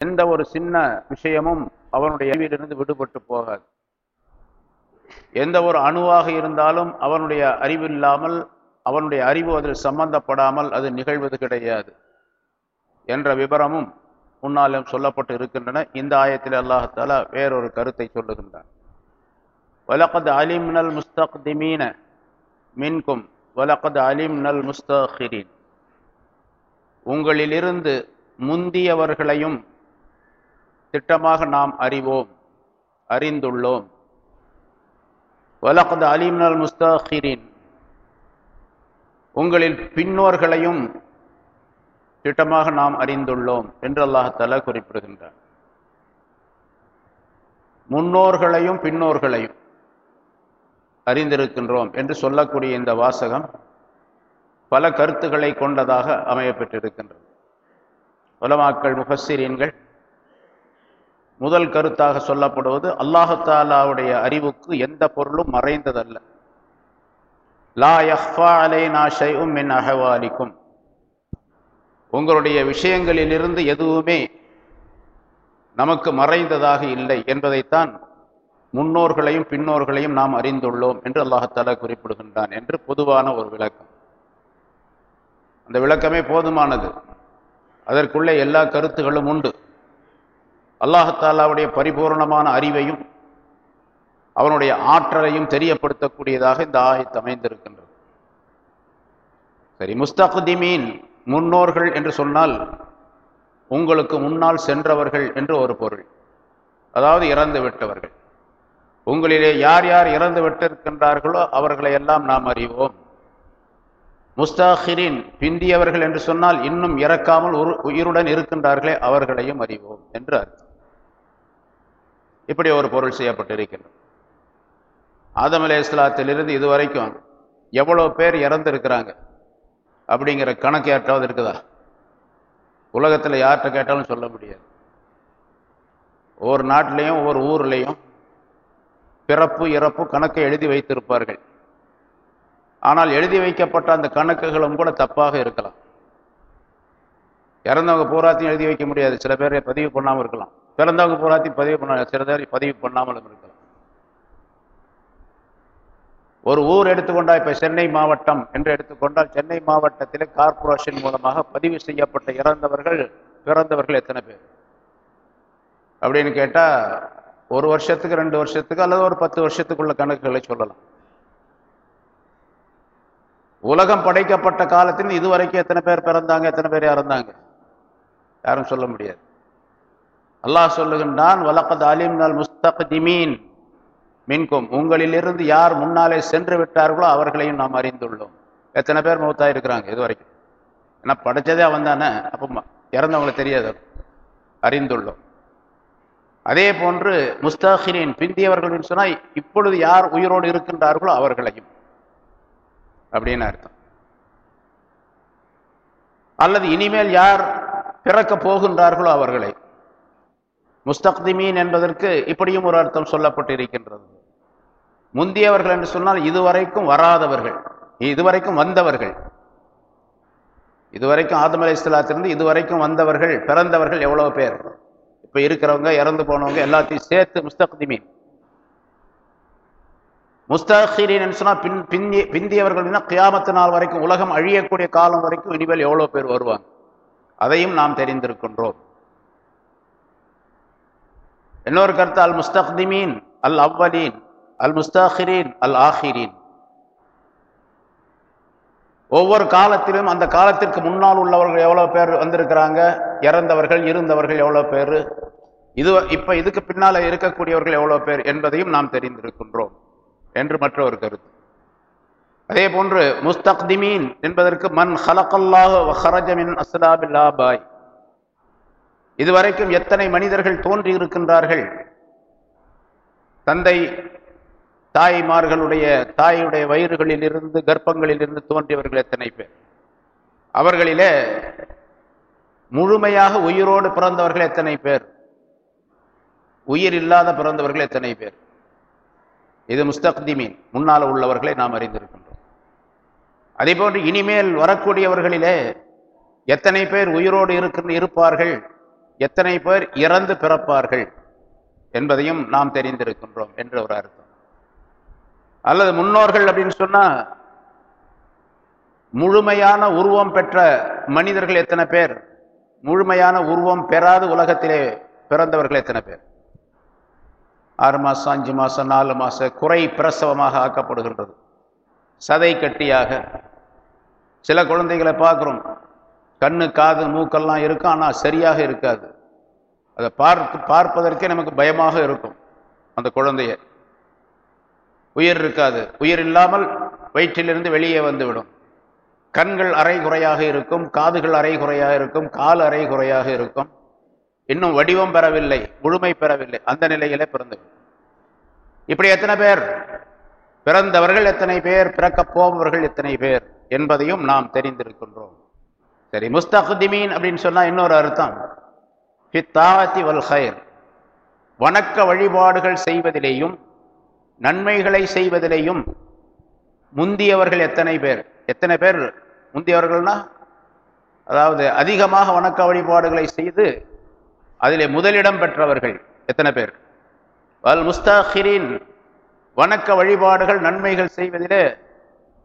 எந்த ஒரு சின்ன விஷயமும் அவனுடைய அறிவிலிருந்து விடுபட்டு போகாது. எந்த ஒரு அணுவாக இருந்தாலும் அவனுடைய அறிவு இல்லாமல் அவனுடைய அறிவு அதில் சம்பந்தப்படாமல் அது நிகழ்வது கிடையாது என்ற விவரமும் முன்னாலும் சொல்லப்பட்டு இருக்கின்றன. இந்த ஆயத்தில் அல்லாஹாலா வேறொரு கருத்தை சொல்லுகின்றான். வலக்கத் அலிம்னல் முஸ்தக்திமீன மின்கும் வலக்கத் அலிம்னல் முஸ்தகிரின் உங்களிலிருந்து முந்தியவர்களையும் திட்டமாக நாம் அறிவோம் அறிந்துள்ளோம். வலகத் அலிம்னல் முஸ்தகிரின் உங்களில் பின்னோர்களையும் திட்டமாக நாம் அறிந்துள்ளோம் என்று அல்லாஹால குறிப்பிடுகின்றார் முன்னோர்களையும் பின்னோர்களையும் அறிந்திருக்கின்றோம் என்று சொல்லக்கூடிய இந்த வாசகம் பல கருத்துக்களை கொண்டதாக அமையப்பெற்றிருக்கின்றது. உலமாக்கள் முகசிரியன்கள் முதல் கருத்தாக சொல்லப்படுவது அல்லாஹாலாவுடைய அறிவுக்கு எந்த பொருளும் மறைந்ததல்ல. லா யஹ்ஃபா அலைனா ஷைஉம் மின் அகவாலிக்கும் உங்களுடைய விஷயங்களிலிருந்து எதுவுமே நமக்கு மறைந்ததாக இல்லை என்பதைத்தான் முன்னோர்களையும் பின்னோர்களையும் நாம் அறிந்துள்ளோம் என்று அல்லாஹாலா குறிப்பிடுகின்றான் என்று பொதுவான ஒரு விளக்கம். அந்த விளக்கமே போதுமானது. அதற்குள்ளே எல்லா கருத்துகளும் உண்டு. அல்லாஹாலாவுடைய பரிபூர்ணமான அறிவையும் அவனுடைய ஆற்றலையும் தெரியப்படுத்தக்கூடியதாக இந்த ஆயத்து அமைந்திருக்கின்றது. சரி முஸ்தகுதிமீன் முன்னோர்கள் என்று சொன்னால் உங்களுக்கு முன்னால் சென்றவர்கள் என்று ஒரு பொருள். அதாவது இறந்து விட்டவர்கள். உங்களிலே யார் யார் இறந்து விட்டிருக்கின்றார்களோ அவர்களை எல்லாம் நாம் அறிவோம். முஸ்தாஹிரின் பிந்தியவர்கள் என்று சொன்னால் இன்னும் இறக்காமல் உயிருடன் இருக்கின்றார்களே அவர்களையும் அறிவோம் என்று அர்த்தம். இப்படி ஒரு பொருள் செய்யப்பட்டிருக்கிறது ஆதம் அலே இஸ்லாத்திலிருந்து இதுவரைக்கும் எவ்வளோ பேர் இறந்துருக்கிறாங்க அப்படிங்கிற கணக்கு ஏற்றாவது இருக்குதா? உலகத்தில் யார்கிட்ட கேட்டாலும் சொல்ல முடியாது. ஒவ்வொரு நாட்டிலையும் ஒவ்வொரு ஊர்லேயும் பிறப்பு இறப்பு கணக்கை எழுதி வைத்திருப்பார்கள். ஆனால் எழுதி வைக்கப்பட்ட அந்த கணக்குகளும் கூட தப்பாக இருக்கலாம். இறந்தவங்க பூராத்தையும் எழுதி வைக்க முடியாது. சில பேரை பதிவு பண்ணாமல் இருக்கலாம். பிறந்தவங்க பூராத்தையும் பதிவு பண்ண சில பதிவு பண்ணாமலும் இருக்கலாம். ஒரு ஊர் எடுத்துக்கொண்டால் இப்போ சென்னை மாவட்டம் என்று எடுத்துக்கொண்டால் சென்னை மாவட்டத்தில் கார்பரேஷன் மூலமாக பதிவு செய்யப்பட்ட இறந்தவர்கள் பிறந்தவர்கள் எத்தனை பேர்? அப்படின்னு கேட்டா ஒரு வருஷத்துக்கு ரெண்டு வருஷத்துக்கு அல்லது ஒரு பத்து வருஷத்துக்குள்ள கணக்குகளை சொல்லலாம். உலகம் படைக்கப்பட்ட காலத்தில் இதுவரைக்கும் எத்தனை பேர் பிறந்தாங்க எத்தனை பேர் இறந்தாங்க? யாரும் சொல்ல முடியாது. அல்லாஹ் சொல்லுகின்றான் வலக்கத் அலிம்னால் முஸ்தகிமீன் மின்கும் உங்களிலிருந்து யார் முன்னாலே சென்று விட்டார்களோ அவர்களையும் நாம் அறிந்துள்ளோம். எத்தனை பேர் மௌத்தா இருக்கிறாங்க இது வரைக்கும்? ஏன்னா படைச்சதே அவன் தானே. அப்போ இறந்தவங்களுக்கு தெரியாது அறிந்துள்ளோம். அதே போன்று முஸ்தாஹினின் பிந்தியவர்கள் சொன்னால் இப்பொழுது யார் உயிரோடு இருக்கின்றார்களோ அவர்களையும். அப்படின்னு அர்த்தம். அல்லது இனிமேல் யார் பிறக்க போகின்றார்களோ அவர்களை. முஸ்தக்திமீன் என்பதற்கு இப்படியும் ஒரு அர்த்தம் சொல்லப்பட்டு இருக்கின்றது முந்தியவர்கள் என்று சொன்னால் இதுவரைக்கும் வராதவர்கள் இதுவரைக்கும் வந்தவர்கள். இதுவரைக்கும் ஆதம் அலி இஸ்லாத்திலிருந்து இதுவரைக்கும் வந்தவர்கள் பிறந்தவர்கள் எவ்வளவு பேர்? இப்ப இருக்கிறவங்க இறந்து போனவங்க எல்லாத்தையும் சேர்த்து முஸ்தக்திமீன். முஸ்தகிரீன் சொன்னா பின் பிந்தி பிந்தியவர்கள் கியாமத்து நாள் வரைக்கும் உலகம் அழியக்கூடிய காலம் வரைக்கும் இனிமேல் எவ்வளவு பேர் வருவாங்க? அதையும் நாம் தெரிந்திருக்கின்றோம். இன்னொரு கருத்து அல் முஸ்தக்திமீன் அல் அவ்வலீன் அல் முஸ்தாஹிரீன் அல் ஆஹிரீன் ஒவ்வொரு காலத்திலும் அந்த காலத்திற்கு முன்னால் உள்ளவர்கள் எவ்வளோ பேர் வந்திருக்கிறாங்க? இறந்தவர்கள் இருந்தவர்கள் எவ்வளோ பேர்? இது இப்போ இதுக்கு பின்னால் இருக்கக்கூடியவர்கள் எவ்வளோ பேர் என்பதையும் நாம் தெரிந்திருக்கின்றோம் என்று மற்றொரு கருத்து. அதே போன்று முஸ்தக்திமீன் என்பதற்கு மண் ஹலக்கல்லாஹு ஹரஜமின் அஸ்லாபில்லாபாய் இதுவரைக்கும் எத்தனை மனிதர்கள் தோன்றி இருக்கின்றார்கள் தந்தை தாய்மார்களுடைய தாயுடைய வயிறுகளில் இருந்து கர்ப்பங்களில் இருந்து தோன்றியவர்கள் எத்தனை பேர்? அவர்களிலே முழுமையாக உயிரோடு பிறந்தவர்கள் எத்தனை பேர்? உயிர் இல்லாத பிறந்தவர்கள் எத்தனை பேர்? இது முஸ்தக்திமீன் முன்னால் உள்ளவர்களை நாம் அறிந்திருக்கின்றோம். அதே போன்று இனிமேல் வரக்கூடியவர்களிலே எத்தனை பேர் உயிரோடு இருக்கின்ற இருப்பார்கள்? எத்தனை பேர் இறந்து பிறப்பார்கள் என்பதையும் நாம் தெரிந்திருக்கின்றோம் என்ற ஒரு அர்த்தம். அல்லது முன்னோர்கள் அப்படின்னு சொன்னா முழுமையான உருவம் பெற்ற மனிதர்கள் எத்தனை பேர்? முழுமையான உருவம் பெறாத உலகத்திலே பிறந்தவர்கள் எத்தனை பேர்? ஆறு மாசம் அஞ்சு மாசம் நாலு மாசம் குறை பிரசவமாக ஆக்கப்படுகின்றது. சதை கட்டியாக. சில குழந்தைகளை பார்க்குறோம். கண்ணு காது மூக்கெல்லாம் இருக்கும் ஆனால் சரியாக இருக்காது. அதை பார்த்து பார்ப்பதற்கே நமக்கு பயமாக இருக்கும் அந்த குழந்தைய. உயிர் இருக்காது. உயிர் இல்லாமல் வயிற்றிலிருந்து வெளியே வந்துவிடும். கண்கள் அரை குறையாக இருக்கும் காதுகள் அரை குறையாக இருக்கும் கால் அரை குறையாக இருக்கும். இன்னும் வடிவம் பெறவில்லை முழுமை பெறவில்லை அந்த நிலையிலே பிறந்து இப்படி எத்தனை பேர்? பிறந்தவர்கள் எத்தனை பேர்? பிறக்கப் போபவர்கள் எத்தனை பேர்? என்பதையும் நாம் தெரிந்திருக்கின்றோம். சரி முஸ்தகுதிமீன் அப்படின்னு சொன்னா இன்னொரு அர்த்தம். பித்தாத்தி வல்ஹயர் வணக்க வழிபாடுகள் செய்வதிலேயும் நன்மைகளை செய்வதிலேயும் முந்தியவர்கள் எத்தனை பேர்? எத்தனை பேர் முந்தியவர்கள்னா? அதாவது அதிகமாக வணக்க வழிபாடுகளை செய்து அதிலே முதலிடம் பெற்றவர்கள் எத்தனை பேர்? வல் முஸ்தாஹிரின் வணக்க வழிபாடுகள் நன்மைகள் செய்வதிலே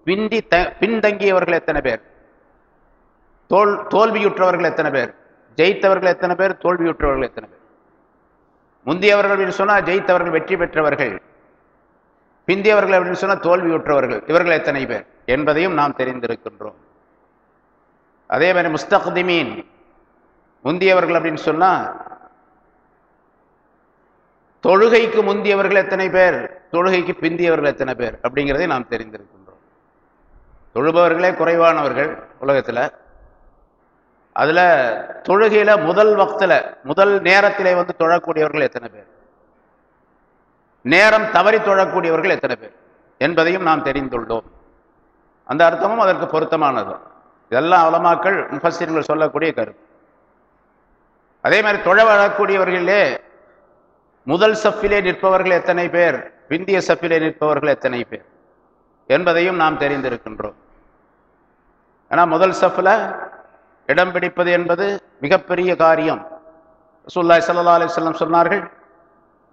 பிந்தி த பின்தங்கியவர்கள் எத்தனை பேர்? தோல் தோல்வியுற்றவர்கள் எத்தனை பேர்? ஜெயித்தவர்கள் எத்தனை பேர்? தோல்வியுற்றவர்கள் எத்தனை பேர்? முந்தியவர்கள் அப்படின்னு சொன்னால் ஜெயித்தவர்கள் வெற்றி பெற்றவர்கள். பிந்தியவர்கள் அப்படின்னு சொன்னால் தோல்வியுற்றவர்கள். இவர்கள் எத்தனை பேர்? என்பதையும் நாம் தெரிந்திருக்கின்றோம். அதே மாதிரி முஸ்தக்திமீன். முந்தியவர்கள் அப்படின்னு சொன்னால் தொழுகைக்கு முந்தியவர்கள் எத்தனை பேர்? தொழுகைக்கு பிந்தியவர்கள் எத்தனை பேர்? அப்படிங்கிறதை நாம் தெரிந்திருக்கின்றோம். தொழுபவர்களே குறைவானவர்கள் உலகத்தில். அதுல தொழுகையில முதல் வக்துல முதல் நேரத்திலே வந்து தொழக்கூடியவர்கள் எத்தனை பேர்? நேரம் தவறி தொழக்கூடியவர்கள் எத்தனை பேர்? என்பதையும் நாம் தெரிந்துள்ளோம். அந்த அர்த்தமும் அதற்கு பொருத்தமானது. இதெல்லாம் அவலமாக்கள் முஃபசிர்கள் சொல்லக்கூடிய கருத்து. அதே மாதிரி தொழ வரக்கூடியவர்களே முதல் சஃபிலே நிற்பவர்கள் எத்தனை பேர்? பிந்திய சஃபிலே நிற்பவர்கள் எத்தனை பேர்? என்பதையும் நாம் தெரிந்திருக்கின்றோம். ஏன்னா முதல் சஃபில் இடம் பிடிப்பது என்பது மிகப்பெரிய காரியம். ரசூல்லாய் சல்லா அலிஸ்லாம் சொன்னார்கள்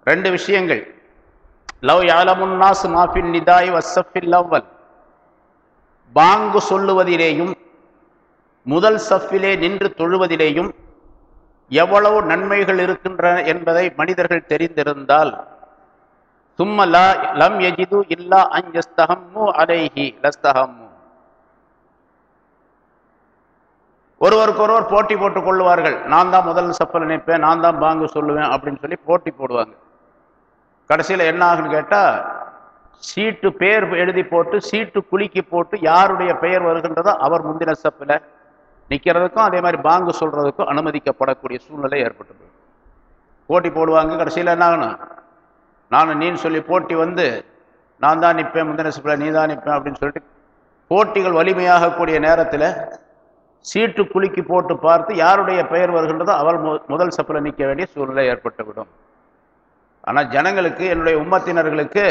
ரெண்டு விஷயங்கள். லவ் யாலமுன்னாஸ் மாஃபின் நிதாய் வசஃபில் அவ்வல் பாங்கு சொல்லுவதிலேயும் முதல் சஃபிலே நின்று தொழுவதிலேயும் எவ்வளவு நன்மைகள் இருக்கின்றன என்பதை மனிதர்கள் தெரிந்திருந்தால் தும்மலா லம் எஜிது இல்லா அஞ்சஸ்தகம்மு அலைஹி லஸ்தகம் ஒருவருக்கொருவர் போட்டி போட்டுக் கொள்வார்கள் நான் தான் முதல் சப்பல் நினைப்பேன் நான் தான் பாங்கு சொல்லுவேன் அப்படின்னு சொல்லி போட்டி போடுவாங்க. கடைசியில் என்ன ஆகுன்னு கேட்டால் சீட்டு பெயர் எழுதி போட்டு சீட்டு குலுக்கி போட்டு யாருடைய பெயர் வருகின்றதோ அவர் முந்தின சப்பில் நிற்கிறதுக்கும் அதே மாதிரி பாங்கு சொல்கிறதுக்கும் அனுமதிக்கப்படக்கூடிய சூழ்நிலை ஏற்பட்டது. போட்டி போடுவாங்க கடைசியில் என்ன ஆகணும்? நானும் நீன்னு சொல்லி போட்டி வந்து நான் தான் நிற்பேன் முந்தின சப்பில் நீ தான் நிற்பேன் அப்படின்னு சொல்லிட்டு போட்டிகள் வலிமையாகக்கூடிய நேரத்தில் சீட்டு குலுக்கி போட்டு பார்த்து யாருடைய பெயர் வருகின்றதோ அவள் முதல் சப்பில் நிற்க வேண்டிய சூழ்நிலை ஏற்பட்டுவிடும். ஆனால் ஜனங்களுக்கு என்னுடைய உம்மத்தினர்களுக்கு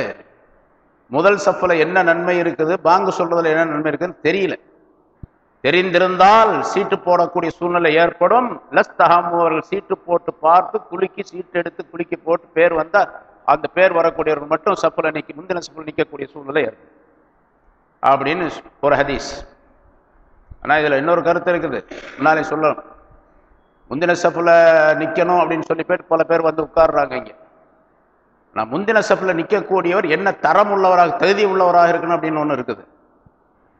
முதல் சப்பில் என்ன நன்மை இருக்குது பாங்கு சொல்றதுல என்ன நன்மை இருக்குதுன்னு தெரியல. தெரிந்திருந்தால் சீட்டு போடக்கூடிய சூழ்நிலை ஏற்படும். லஸ் தகாமு அவர்கள் சீட்டு போட்டு பார்த்து குலுக்கி சீட்டு எடுத்து குலுக்கி போட்டு பேர் வந்தால் அந்த பேர் வரக்கூடியவர்கள் மட்டும் சப்பில் நிற்க முந்தின சப்பில் நிற்கக்கூடிய சூழ்நிலை ஏற்படும். அப்படின்னு ஒரு ஹதீஸ். ஆனால் இதில் இன்னொரு கருத்து இருக்குது. முன்னாலே சொல்லணும். முந்தின சஃபில் நிற்கணும் அப்படின்னு சொல்லி பேர் பல பேர் வந்து உட்கார்றாங்க இங்கே. நான் முந்தின சஃபில் நிற்கக்கூடியவர் என்ன தரம் உள்ளவராக தகுதி உள்ளவராக இருக்கணும் அப்படின்னு ஒன்று இருக்குது.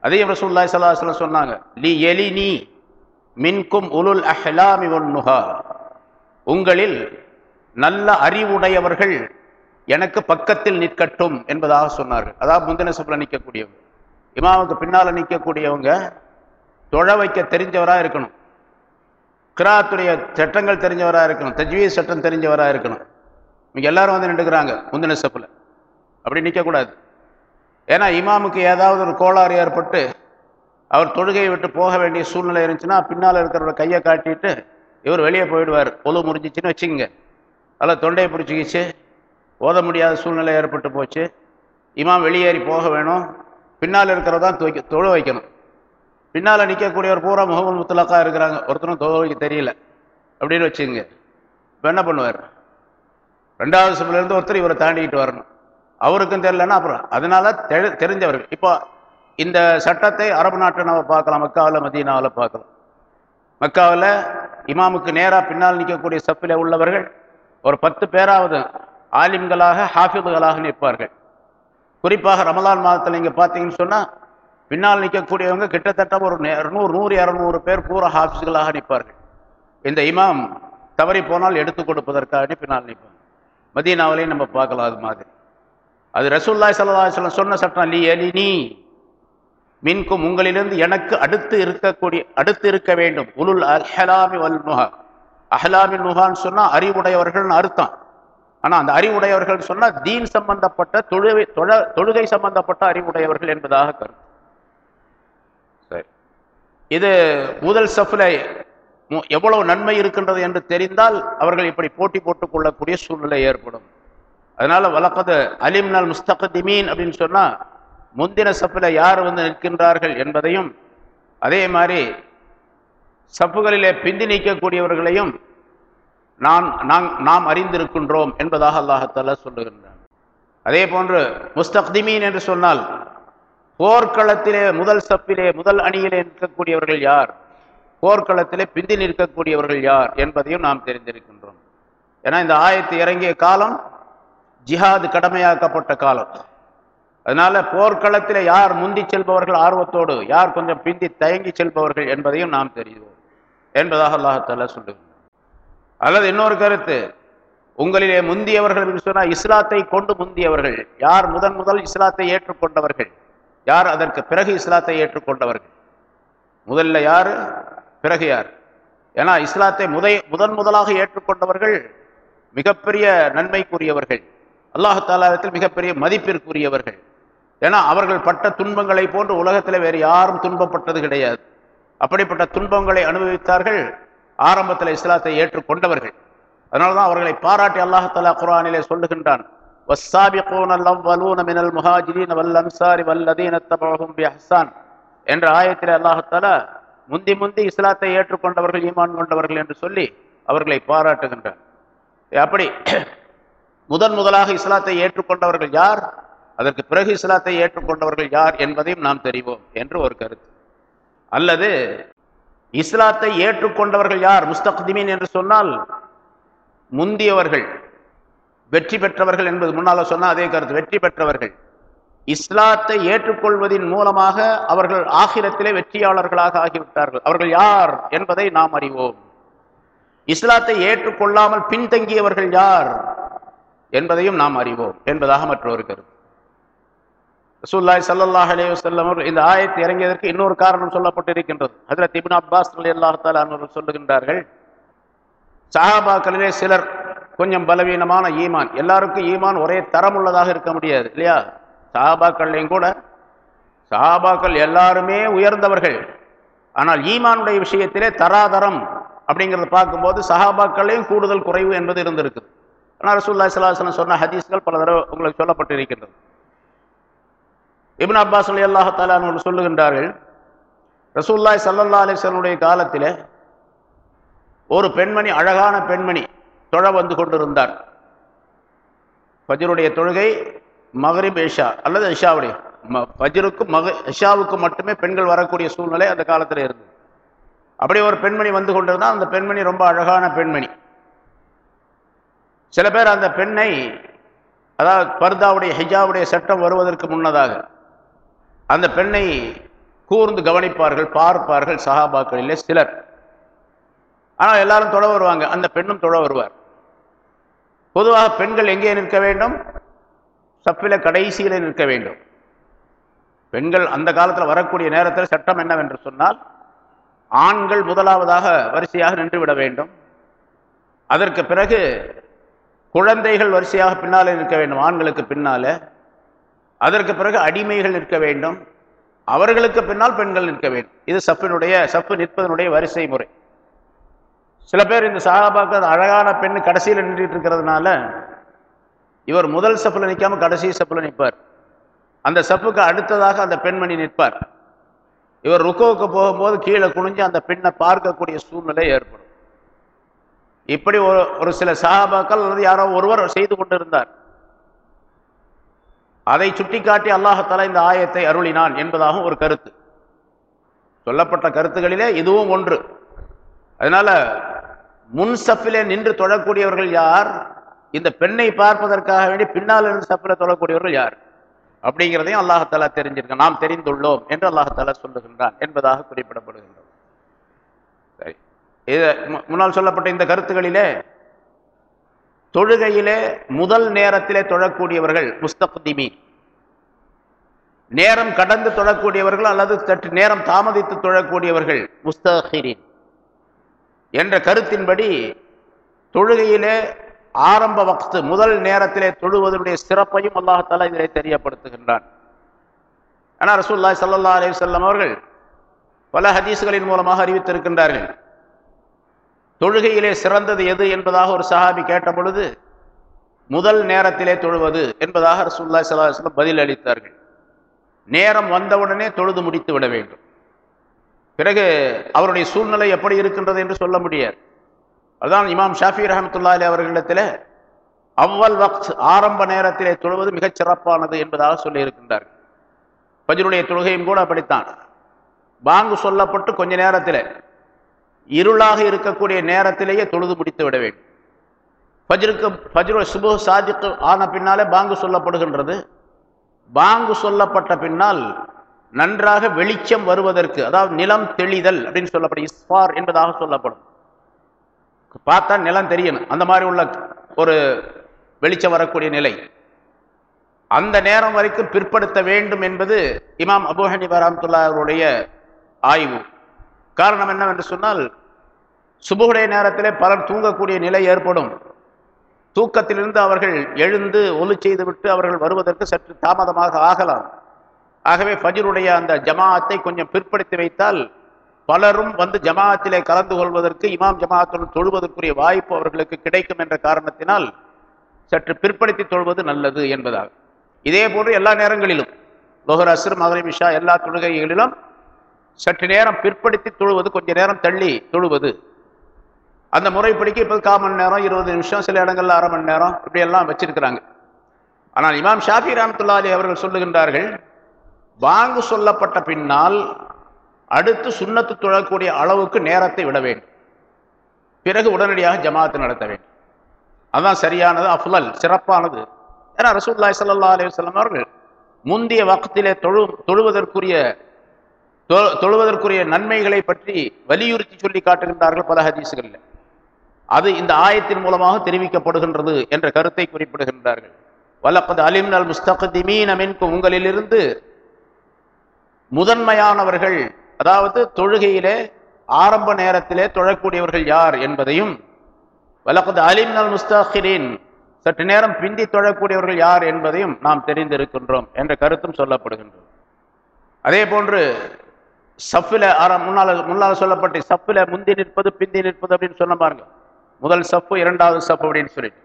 அதையும் ரசூல்லாய் சல்லாஹ் சொன்னாங்க. லி எலி நீ மின்கும் உலுல் அஹ்லாமி ஒன்னுஹா உங்களில் நல்ல அறிவுடையவர்கள் எனக்கு பக்கத்தில் நிற்கட்டும் என்பதாக சொன்னார்கள். அதாவது முந்தின சப்பில் நிற்கக்கூடியவங்க இமாவுக்கு பின்னால் நிற்கக்கூடியவங்க தொழ வைக்க தெரிஞ்சவராக இருக்கணும். கிராத்துடைய சட்டங்கள் தெரிஞ்சவராக இருக்கணும். தஜ்வீஸ் சட்டம் தெரிஞ்சவராக இருக்கணும். இங்கே எல்லாரும் வந்து நின்றுக்கிறாங்க முந்தின செப்பில். அப்படி நிற்கக்கூடாது ஏன்னா இமாமுக்கு ஏதாவது ஒரு கோளாறு ஏற்பட்டு அவர் தொழுகையை விட்டு போக வேண்டிய சூழ்நிலை இருந்துச்சுன்னா பின்னால் இருக்கிறவரோட கையை காட்டிட்டு இவர் வெளியே போயிடுவார். பொழு முறிஞ்சிச்சின்னு வச்சுக்கோங்க. அதில் தொண்டையை பிடிச்சிக்கிச்சு. ஓத முடியாத சூழ்நிலை ஏற்பட்டு போச்சு. இமாம் வெளியேறி போக வேணும். பின்னால் இருக்கிறதான் துவைக்க தொழு வைக்கணும். பின்னால் நிற்கக்கூடியவர் பூரா முகமது முத்தலக்கா இருக்கிறாங்க. ஒருத்தரும் தொழு தெரியல. அப்படின்னு வச்சுங்க இப்போ என்ன பண்ணுவார்? ரெண்டாவது சபையிலேருந்து ஒருத்தர் இவரை தாண்டிக்கிட்டு வரணும். அவருக்கும் தெரியலன்னா அப்புறம் அதனால தெ தெரிஞ்சவர்கள். இப்போ இந்த சட்டத்தை அரபு நாட்டை நம்ம பார்க்கலாம். மக்காவில் மதீனாவில் பார்க்கலாம். மக்காவில் இமாமுக்கு நேராக பின்னால் நிற்கக்கூடிய சப்பில் உள்ளவர்கள் ஒரு பத்து பேராவது ஆலிம்களாக ஹாஃபிதுகளாக நிற்பார்கள். குறிப்பாக ரமலான் மாதத்தில் நீங்கள் பார்த்தீங்கன்னு சொன்னால் பின்னால் நிற்கக்கூடியவங்க கிட்டத்தட்ட ஒரு இரநூறு நூறு நூறு இரநூறு பேர் பூரா ஹாஃபிஸ்களாக நிற்பார்கள். இந்த இமாம் தவறி போனால் எடுத்து கொடுப்பதற்காக பின்னால் நிற்பாங்க. மதீனாவிலையும் நம்ம பார்க்கலாம் அது மாதிரி. அது ரசூல்லாய் சல்லா சொல்லம் சொன்ன சட்டம் லி நீ மின்கும் உங்களிலிருந்து எனக்கு அடுத்து இருக்கக்கூடிய அடுத்து இருக்க வேண்டும். உலுல் அஹலாமி வல் நுஹா. அஹலாமி நுஹான்னு சொன்னால் அறிவுடையவர்கள்னு அர்த்தம். ஆனால் அந்த அறிவுடையவர்கள் சொன்னால் தீன் சம்பந்தப்பட்ட தொழுகை தொழ- தொழுகை சம்பந்தப்பட்ட அறிவுடையவர்கள் என்பதாக கருத்து. இது முதல் சஃபில் மு- எவ்வளவு நன்மை இருக்கின்றது என்று தெரிந்தால் அவர்கள் இப்படி போட்டி போட்டுக் கொள்ளக்கூடிய சூழ்நிலை ஏற்படும். அதனால வழக்கது அலிம்னல் முஸ்தகதிமீன் அப்படின்னு சொன்னால் முந்தின சஃபில் யார் வந்து நிற்கின்றார்கள் என்பதையும் அதே மாதிரி சப்புகளிலே பிந்தி நீக்கக்கூடியவர்களையும் நான் நாம் நாம் அறிந்திருக்கின்றோம் என்பதாக அல்லாஹத்தாலா சொல்லுகின்றான். அதே போன்று முஸ்தக்திமீன் என்று சொன்னால் போர்க்களத்திலே முதல் சப்பிலே முதல் அணியிலே நிற்கக்கூடியவர்கள் யார்? போர்க்களத்திலே பிந்தி நிற்கக்கூடியவர்கள் யார் என்பதையும் நாம் தெரிந்திருக்கின்றோம். ஏன்னா இந்த ஆயத்து இறங்கிய காலம் ஜிஹாது கடமையாக்கப்பட்ட காலம். அதனால போர்க்களத்தில் யார் முந்தி செல்பவர்கள் ஆர்வத்தோடு யார் கொஞ்சம் பிந்தி தயங்கி செல்பவர்கள் என்பதையும் நாம் தெரிவோம் என்பதாக அல்லாஹால சொல்லுகிறார் அல்லது இன்னொரு கருத்து உங்களிலே முந்தியவர்கள் என்று சொன்னால் இஸ்லாத்தை கொண்டு முந்தியவர்கள் யார் முதன் முதல் இஸ்லாத்தை ஏற்றுக்கொண்டவர்கள் யார் அதற்கு பிறகு இஸ்லாத்தை ஏற்றுக்கொண்டவர்கள்? முதல்ல யார்? பிறகு யார்? ஏன்னா இஸ்லாத்தை முதை முதன் முதலாக ஏற்றுக்கொண்டவர்கள் மிகப்பெரிய நன்மைக்குரியவர்கள். அல்லாஹு மிகப்பெரிய மதிப்பிற்குரியவர்கள். ஏன்னா அவர்கள் பட்ட துன்பங்களை போன்று உலகத்தில் வேறு யாரும் துன்பப்பட்டது கிடையாது. அப்படிப்பட்ட துன்பங்களை அனுபவித்தார்கள் ஆரம்பத்தில் இஸ்லாத்தை ஏற்றுக்கொண்டவர்கள். அதனால தான் அவர்களை பாராட்டி அல்லாஹ் தலா குரானிலே சொல்லுகின்றான் والسابقون الأولون من المهاجرين والأنصار والذين اتبعوهم بإحسان என்ற ஆயத்தில் அல்லாஹாலா முந்தி முந்தி இஸ்லாத்தை ஏற்றுக்கொண்டவர்கள் ஈமான் கொண்டவர்கள் என்று சொல்லி அவர்களை பாராட்டுகின்றார் அப்படி முதன் முதலாக இஸ்லாத்தை ஏற்றுக்கொண்டவர்கள் யார் அதற்கு பிறகு இஸ்லாத்தை ஏற்றுக்கொண்டவர்கள் யார் என்பதையும் நாம் தெரிவோம் என்று ஒரு கருத்து அல்லது இஸ்லாத்தை ஏற்றுக்கொண்டவர்கள் யார் முஸ்தக்திமீன் என்று சொன்னால் முந்தியவர்கள் வெற்றி பெற்றவர்கள் என்பது முன்னால சொன்ன அதே கருத்து. வெற்றி பெற்றவர்கள். இஸ்லாத்தை ஏற்றுக்கொள்வதின் மூலமாக அவர்கள் ஆகிரத்திலே வெற்றியாளர்களாக ஆகிவிட்டார்கள். அவர்கள் யார் என்பதை நாம் அறிவோம். இஸ்லாத்தை ஏற்றுக்கொள்ளாமல் பின்தங்கியவர்கள் யார் என்பதையும் நாம் அறிவோம். என்பதாக மற்றொரு கருத்து. ரசூல்லாய் சல்லாஹ் அலே வல்லம் இந்த ஆயத்தை இறங்கியதற்கு இன்னொரு காரணம் சொல்லப்பட்டிருக்கின்றது. அதில் திபின் அப்பாஸ் ரலியல்லாஹு தஆலா சொல்லுகின்றார்கள் சஹாபாக்களிலே சிலர் கொஞ்சம் பலவீனமான ஈமான். எல்லாருக்கும் ஈமான் ஒரே தரம் உள்ளதாக இருக்க முடியாது இல்லையா? சஹாபாக்கள்லையும் கூட. சஹாபாக்கள் எல்லாருமே உயர்ந்தவர்கள். ஆனால் ஈமானுடைய விஷயத்திலே தராதரம் அப்படிங்கிறத பார்க்கும்போது சஹாபாக்களையும் கூடுதல் குறைவு என்பது இருந்திருக்கு ஆனால் ரசூல்லா சலாஹலம் சொன்ன ஹதீஸ்கள் பல தடவை உங்களுக்கு சொல்லப்பட்டிருக்கின்றது. இபின் அப்பாஸ் அலி அல்லாஹ் தாலான் சொல்லுகின்றார்கள் ரசூல்லாய் சல்லல்லா அலிஸ்வனுடைய காலத்திலே ஒரு பெண்மணி அழகான பெண்மணி தொழ வந்து கொண்டிருந்தார். ஃபஜ்ருடைய தொழுகை மகரிப் இஷா அல்லது இஷாவுடைய. ம- மக இஷாவுக்கு மட்டுமே பெண்கள் வரக்கூடிய சூழ்நிலை அந்த காலத்தில் இருந்தது. அப்படி ஒரு பெண்மணி வந்து கொண்டிருந்தால் அந்த பெண்மணி ரொம்ப அழகான பெண்மணி. சில பேர் அந்த பெண்ணை அதாவது பர்தாவுடைய ஹிஜாவுடைய சட்டம் வருவதற்கு முன்னதாக அந்த பெண்ணை கூர்ந்து கவனிப்பார்கள் பார்ப்பார்கள் சஹாபாக்களிலே சிலர். ஆனால் எல்லாரும் தொழ வருவாங்க அந்த பெண்ணும் தொழ வருவார். பொதுவாக பெண்கள் எங்கே நிற்க வேண்டும்? சப்பில கடைசியில் நிற்க வேண்டும். பெண்கள் அந்த காலத்தில் வரக்கூடிய நேரத்தில் சட்டம் என்னவென்று சொன்னால் ஆண்கள் முதலாவதாக வரிசையாக நின்று விட வேண்டும். அதற்கு பிறகு குழந்தைகள் வரிசையாக பின்னாலே நிற்க வேண்டும் ஆண்களுக்கு பின்னாலே. அதற்கு பிறகு அடிமைகள் நிற்க வேண்டும். அவர்களுக்கு பின்னால் பெண்கள் நிற்க வேண்டும். இது சப்பினுடைய சப்பு நிற்பதனுடைய வரிசை முறை. சில பேர் இந்த சஹாபாக்கள் அழகான பெண் கடைசியில் நின்றுட்டு இருக்கிறதுனால இவர் முதல் சப்பில் நிற்காம கடைசி சப்பில் நிற்பார் அந்த சப்புக்கு அடுத்ததாக அந்த பெண்மணி நிற்பார். இவர் ருக்கோவுக்கு போகும்போது கீழே குனிஞ்சு அந்த பெண்ணை பார்க்கக்கூடிய சூழ்நிலை ஏற்படும். இப்படி ஒரு ஒரு சில சஹாபாக்கள் அல்லது யாரோ ஒருவர் செய்து கொண்டிருந்தார். அதை சுட்டிக்காட்டி அல்லாஹால இந்த ஆயத்தை அருளினான் என்பதாகவும் ஒரு கருத்து. சொல்லப்பட்ட கருத்துகளிலே இதுவும் ஒன்று. அதனால முன் சஃபிலே நின்று தொழக்கூடியவர்கள் யார்? இந்த பெண்ணை பார்ப்பதற்காக வேண்டி பின்னால் இருந்து சஃபில தொழக்கூடியவர்கள் யார்? அப்படிங்கிறதையும் அல்லாஹாலா தெரிஞ்சிருக்க நாம் தெரிந்துள்ளோம் என்று அல்லாஹாலா சொல்லுகின்றான் என்பதாக குறிப்பிடப்படுகின்றோம் சரி. இது முன்னால் சொல்லப்பட்ட இந்த கருத்துகளிலே தொழுகையிலே முதல் நேரத்திலே தொழக்கூடியவர்கள் முஸ்தப்திமி நேரம் கடந்து தொழக்கூடியவர்கள் அல்லது சற்று நேரம் தாமதித்து தொழக்கூடியவர்கள் முஸ்தகிரின் என்ற கருத்தின்படி தொழுகையிலே ஆரம்ப வக்து முதல் நேரத்திலே தொழுவதனுடைய சிறப்பையும் அல்லாஹாலா இதிலே தெரியப்படுத்துகின்றான். ஆனால் ரசூல்லாய் சல்லா அலி வஸல்லம் அவர்கள் பல ஹதீஸ்களின் மூலமாக அறிவித்திருக்கின்றார்கள். தொழுகையிலே சிறந்தது எது என்பதாக ஒரு சஹாபி கேட்ட பொழுது முதல் நேரத்திலே தொழுவது என்பதாக ரசூல்லாய் ஸல்லல்லாஹு அலைஹி பதில் அளித்தார்கள் நேரம் வந்தவுடனே தொழுது முடித்து விட வேண்டும். பிறகு அவருடைய சூழ்நிலை எப்படி இருக்கின்றது என்று சொல்ல முடியாது. அதான் இமாம் ஷாஃபி ரஹமத்துல்லா அலி அவர்களிடத்தில் அவ்வல் வக்த் ஆரம்ப நேரத்திலே தொழுவது மிகச் சிறப்பானது என்பதாக சொல்லியிருக்கின்றார். பஜருடைய தொழுகையும் கூட அப்படித்தான். பாங்கு சொல்லப்பட்டு கொஞ்ச நேரத்தில் இருளாக இருக்கக்கூடிய நேரத்திலேயே தொழுது முடித்து விட வேண்டும். பஜ்ருக்கு பஜ்ரு சுபு சாதிக்கு ஆன பின்னாலே பாங்கு சொல்லப்படுகின்றது. பாங்கு சொல்லப்பட்ட பின்னால் நன்றாக வெளிச்சம் வருவதற்கு அதாவது நிலம் தெளிதல் அப்படின்னு சொல்லப்படும் இஸ்பார் என்பதாக சொல்லப்படும். பார்த்தா நிலம் தெரியணும். அந்த மாதிரி உள்ள ஒரு வெளிச்சம் வரக்கூடிய நிலை. அந்த நேரம் வரைக்கும் பிற்படுத்த வேண்டும் என்பது இமாம் அபு ஹனிஃபா அவருடைய ஆய்வு. காரணம் என்னவென்று சொன்னால் சுபுடைய நேரத்திலே பலர் தூங்கக்கூடிய நிலை ஏற்படும். தூக்கத்திலிருந்து அவர்கள் எழுந்து ஒலி செய்துவிட்டு அவர்கள் வருவதற்கு சற்று தாமதமாக ஆகலாம். ஆகவே ஃபஜருடைய அந்த ஜமாஅத்தை கொஞ்சம் பிற்படுத்தி வைத்தால் பலரும் வந்து ஜமாத்திலே கலந்து கொள்வதற்கு இமாம் ஜமாத்துடன் தொழுவதற்குரிய வாய்ப்பு அவர்களுக்கு கிடைக்கும் என்ற காரணத்தினால் சற்று பிற்படுத்தி தொழுவது நல்லது என்பதாக. இதே போன்று எல்லா நேரங்களிலும் லோகர் அஸ்ர் மகரிப் எல்லா தொழுகைகளிலும் சற்று நேரம் பிற்படுத்தி தொழுவது கொஞ்ச நேரம் தள்ளி தொழுவது. அந்த முறைப்படிக்கு இப்போ கால் மணி நேரம் இருபது நிமிஷம் சில இடங்களில் அரை மணி நேரம் இப்படியெல்லாம் வச்சிருக்கிறாங்க. ஆனால் இமாம் ஷாஃபி ரஹமத்துல்லா அலி அவர்கள் சொல்லுகின்றார்கள் வாங்கு சொல்லப்பட்ட பின்னால் அடுத்து சுண்ணத்து தொழக்கூடிய அளவுக்கு நேரத்தை விட வேண்டும். பிறகு உடனடியாக ஜமாத்து நடத்த வேண்டும். அதுதான் சரியானது அஃலல் சிறப்பானது. ஏன்னா ரசூல்லாய் சல்லா அலுவலம் அவர்கள் முந்திய வக்கத்திலே தொழு தொழுவதற்குரிய தொழுவதற்குரிய நன்மைகளை பற்றி வலியுறுத்தி சொல்லி காட்டுகின்றார்கள் பல ஹதீசுகளில் அது இந்த ஆயத்தின் மூலமாக தெரிவிக்கப்படுகின்றது என்ற கருத்தை குறிப்பிடுகின்றார்கள். வலக்கது அலிம்னல் முஸ்தகதிமீன மின்கும் உங்களிலிருந்து முதன்மையானவர்கள் அதாவது தொழுகையிலே ஆரம்ப நேரத்திலே தொழக்கூடியவர்கள் யார் என்பதையும் வலகது அலிம் அல் முஸ்தகிரின் சற்று நேரம் பிந்தி தொழக்கூடியவர்கள் யார் என்பதையும் நாம் தெரிந்திருக்கின்றோம் என்ற கருத்தும் சொல்லப்படுகின்றது. அதே போன்று சஃபில ஆர முன்னால முன்னால் சொல்லப்பட்ட சஃபில முந்தி நிற்பது பிந்தி நிற்பது அப்படின்னு சொன்ன பாருங்க. முதல் சஃப்பு இரண்டாவது சப்பு அப்படின்னு சொல்லிட்டு.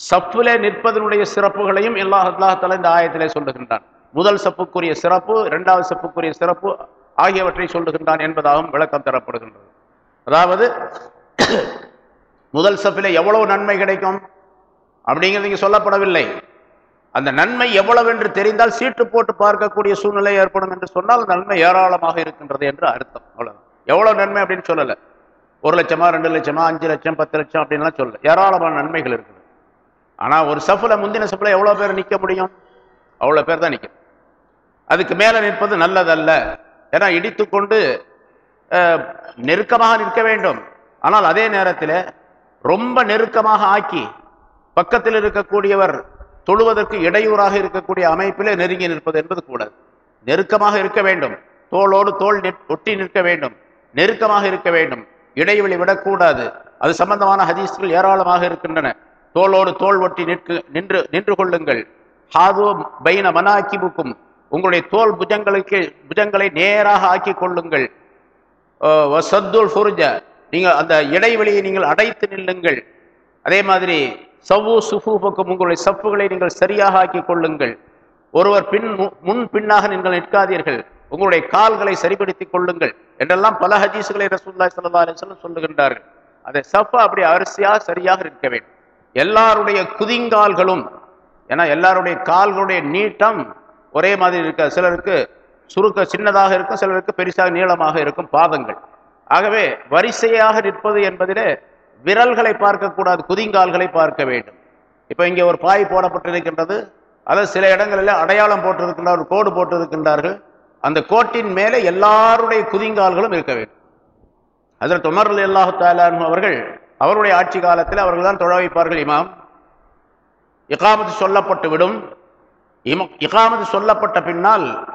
சஃபில நிற்பதனுடைய சிறப்புகளையும் எல்லா அல்லாஹால இந்த ஆயத்திலே சொல்லுகின்றான். முதல் சப்புக்குரிய சிறப்பு இரண்டாவது செப்புக்குரிய சிறப்பு ஆகியவற்றை சொல்லுகின்றான் என்பதாகவும் விளக்கம் தரப்படுகின்றது. அதாவது முதல் செப்பில் எவ்வளவு நன்மை கிடைக்கும் அப்படிங்கிறது இங்கே சொல்லப்படவில்லை. அந்த நன்மை எவ்வளவு என்று தெரிந்தால் சீட்டு போட்டு பார்க்கக்கூடிய சூழ்நிலை ஏற்படும் என்று சொன்னால் நன்மை ஏராளமாக இருக்கின்றது என்று அர்த்தம். அவ்வளவு எவ்வளவு நன்மை அப்படின்னு சொல்லலை. ஒரு லட்சமா ரெண்டு லட்சமா அஞ்சு லட்சம் பத்து லட்சம் அப்படின்லாம் சொல்லல. ஏராளமான நன்மைகள் இருக்குது. ஆனால் ஒரு சஃப்ல முந்தின சஃப்ல எவ்வளவு பேர் நிக்க முடியும்? அவ்வளோ பேர் தான் நிற்கும் அதுக்கு மேலே நிற்பது நல்லதல்ல. ஏன்னா இடித்து கொண்டு நெருக்கமாக நிற்க வேண்டும். ஆனால் அதே நேரத்தில் ரொம்ப நெருக்கமாக ஆக்கி பக்கத்தில் இருக்கக்கூடியவர் தொழுவதற்கு இடையூறாக இருக்கக்கூடிய அமைப்பிலே நெருங்கி நிற்பது என்பது கூடாது நெருக்கமாக இருக்க வேண்டும். தோளோடு தோள் நிற்- ஒட்டி நிற்க வேண்டும். நெருக்கமாக இருக்க வேண்டும். இடைவெளி விடக்கூடாது. அது சம்பந்தமான ஹதீஸ்கள் ஏராளமாக இருக்கின்றன. தோளோடு தோள் ஒட்டி நிற்கு நின்று நின்று கொள்ளுங்கள். ஹாதோ பைன மனாக்கிபுக்கும் உங்களுடைய தோல் புஜங்களுக்கு புஜங்களை நேராக ஆக்கி கொள்ளுங்கள். சத்துல் ஃபுருஜ நீங்கள் அந்த இடைவெளியை நீங்கள் அடைத்து நில்லுங்கள். அதே மாதிரி சவ்வு சுஃபூபுக்கும் உங்களுடைய சப்புகளை நீங்கள் சரியாக ஆக்கி கொள்ளுங்கள். ஒருவர் பின் மு- முன் பின்னாக நீங்கள் நிற்காதீர்கள். உங்களுடைய கால்களை சரிப்படுத்திக் கொள்ளுங்கள். என்றெல்லாம் பல ஹதீசுகளை ரசூல்லா சல்லா அலைஹி சொல்லுகின்றார்கள். அதை சஃபா அப்படி அரிசியாக சரியாக இருக்க வேண்டும். எல்லாருடைய குதிங்கால்களும் ஏன்னா எல்லாருடைய கால்களுடைய நீட்டம் ஒரே மாதிரி இருக்க சிலருக்கு சுருக்க சின்னதாக இருக்கும் சிலருக்கு பெருசாக நீளமாக இருக்கும் பாதங்கள். ஆகவே வரிசையாக நிற்பது என்பதிலே விரல்களை பார்க்கக்கூடாது குதிங்கால்களை பார்க்க வேண்டும். இப்போ இங்கே ஒரு பாய் போடப்பட்டிருக்கின்றது. அல்லது சில இடங்களில் அடையாளம் போட்டிருக்கின்றார் ஒரு கோடு போட்டிருக்கின்றார்கள். அந்த கோட்டின் மேலே எல்லாருடைய குதிங்கால்களும் இருக்க வேண்டும். அதில் உமர் அல்லாஹு தாலான் அவர்கள் அவருடைய ஆட்சி காலத்தில் அவர்கள் தான் தொழ வைப்பார்கள் இமாம். இகாமத்து சொல்லப்பட்டு விடும். இம- இகாமத்து சொல்லப்பட்ட பின்னால்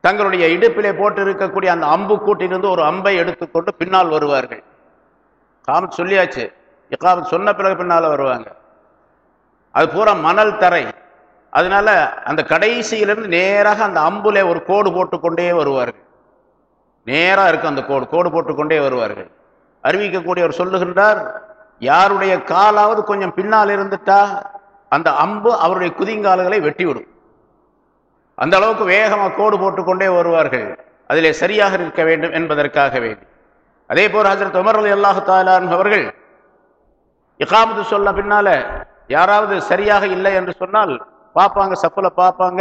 தங்களுடைய இடுப்பிலே போட்டு இருக்கக்கூடிய அந்த அம்பு கூட்டிலிருந்து ஒரு அம்பை எடுத்துக்கொண்டு பின்னால் வருவார்கள். காமத் சொல்லியாச்சு. இகாமத் சொன்ன பிறகு பின்னால் வருவாங்க. அது பூரா மணல் தரை. அதனால அந்த கடைசியிலிருந்து நேராக அந்த அம்புலே ஒரு கோடு போட்டுக்கொண்டே வருவார்கள். நேராக இருக்கும் அந்த கோடு. கோடு போட்டுக்கொண்டே வருவார்கள். அறிவிக்கக்கூடியவர் சொல்லுகின்றார் யாருடைய காலாவது கொஞ்சம் பின்னால் இருந்துட்டா அந்த அம்பு அவருடைய குதிங்கால்களை வெட்டிவிடும். அந்த அளவுக்கு வேகமாக கோடு போட்டுக்கொண்டே வருவார்கள். அதிலே சரியாக இருக்க வேண்டும் என்பதற்காக வேண்டி அதே போல் ஹசரத் உமர் அலி அல்லாஹு தாலான் அவர்கள் இகாமது சொல்ல பின்னால யாராவது சரியாக இல்லை என்று சொன்னால் பார்ப்பாங்க சப்புல பார்ப்பாங்க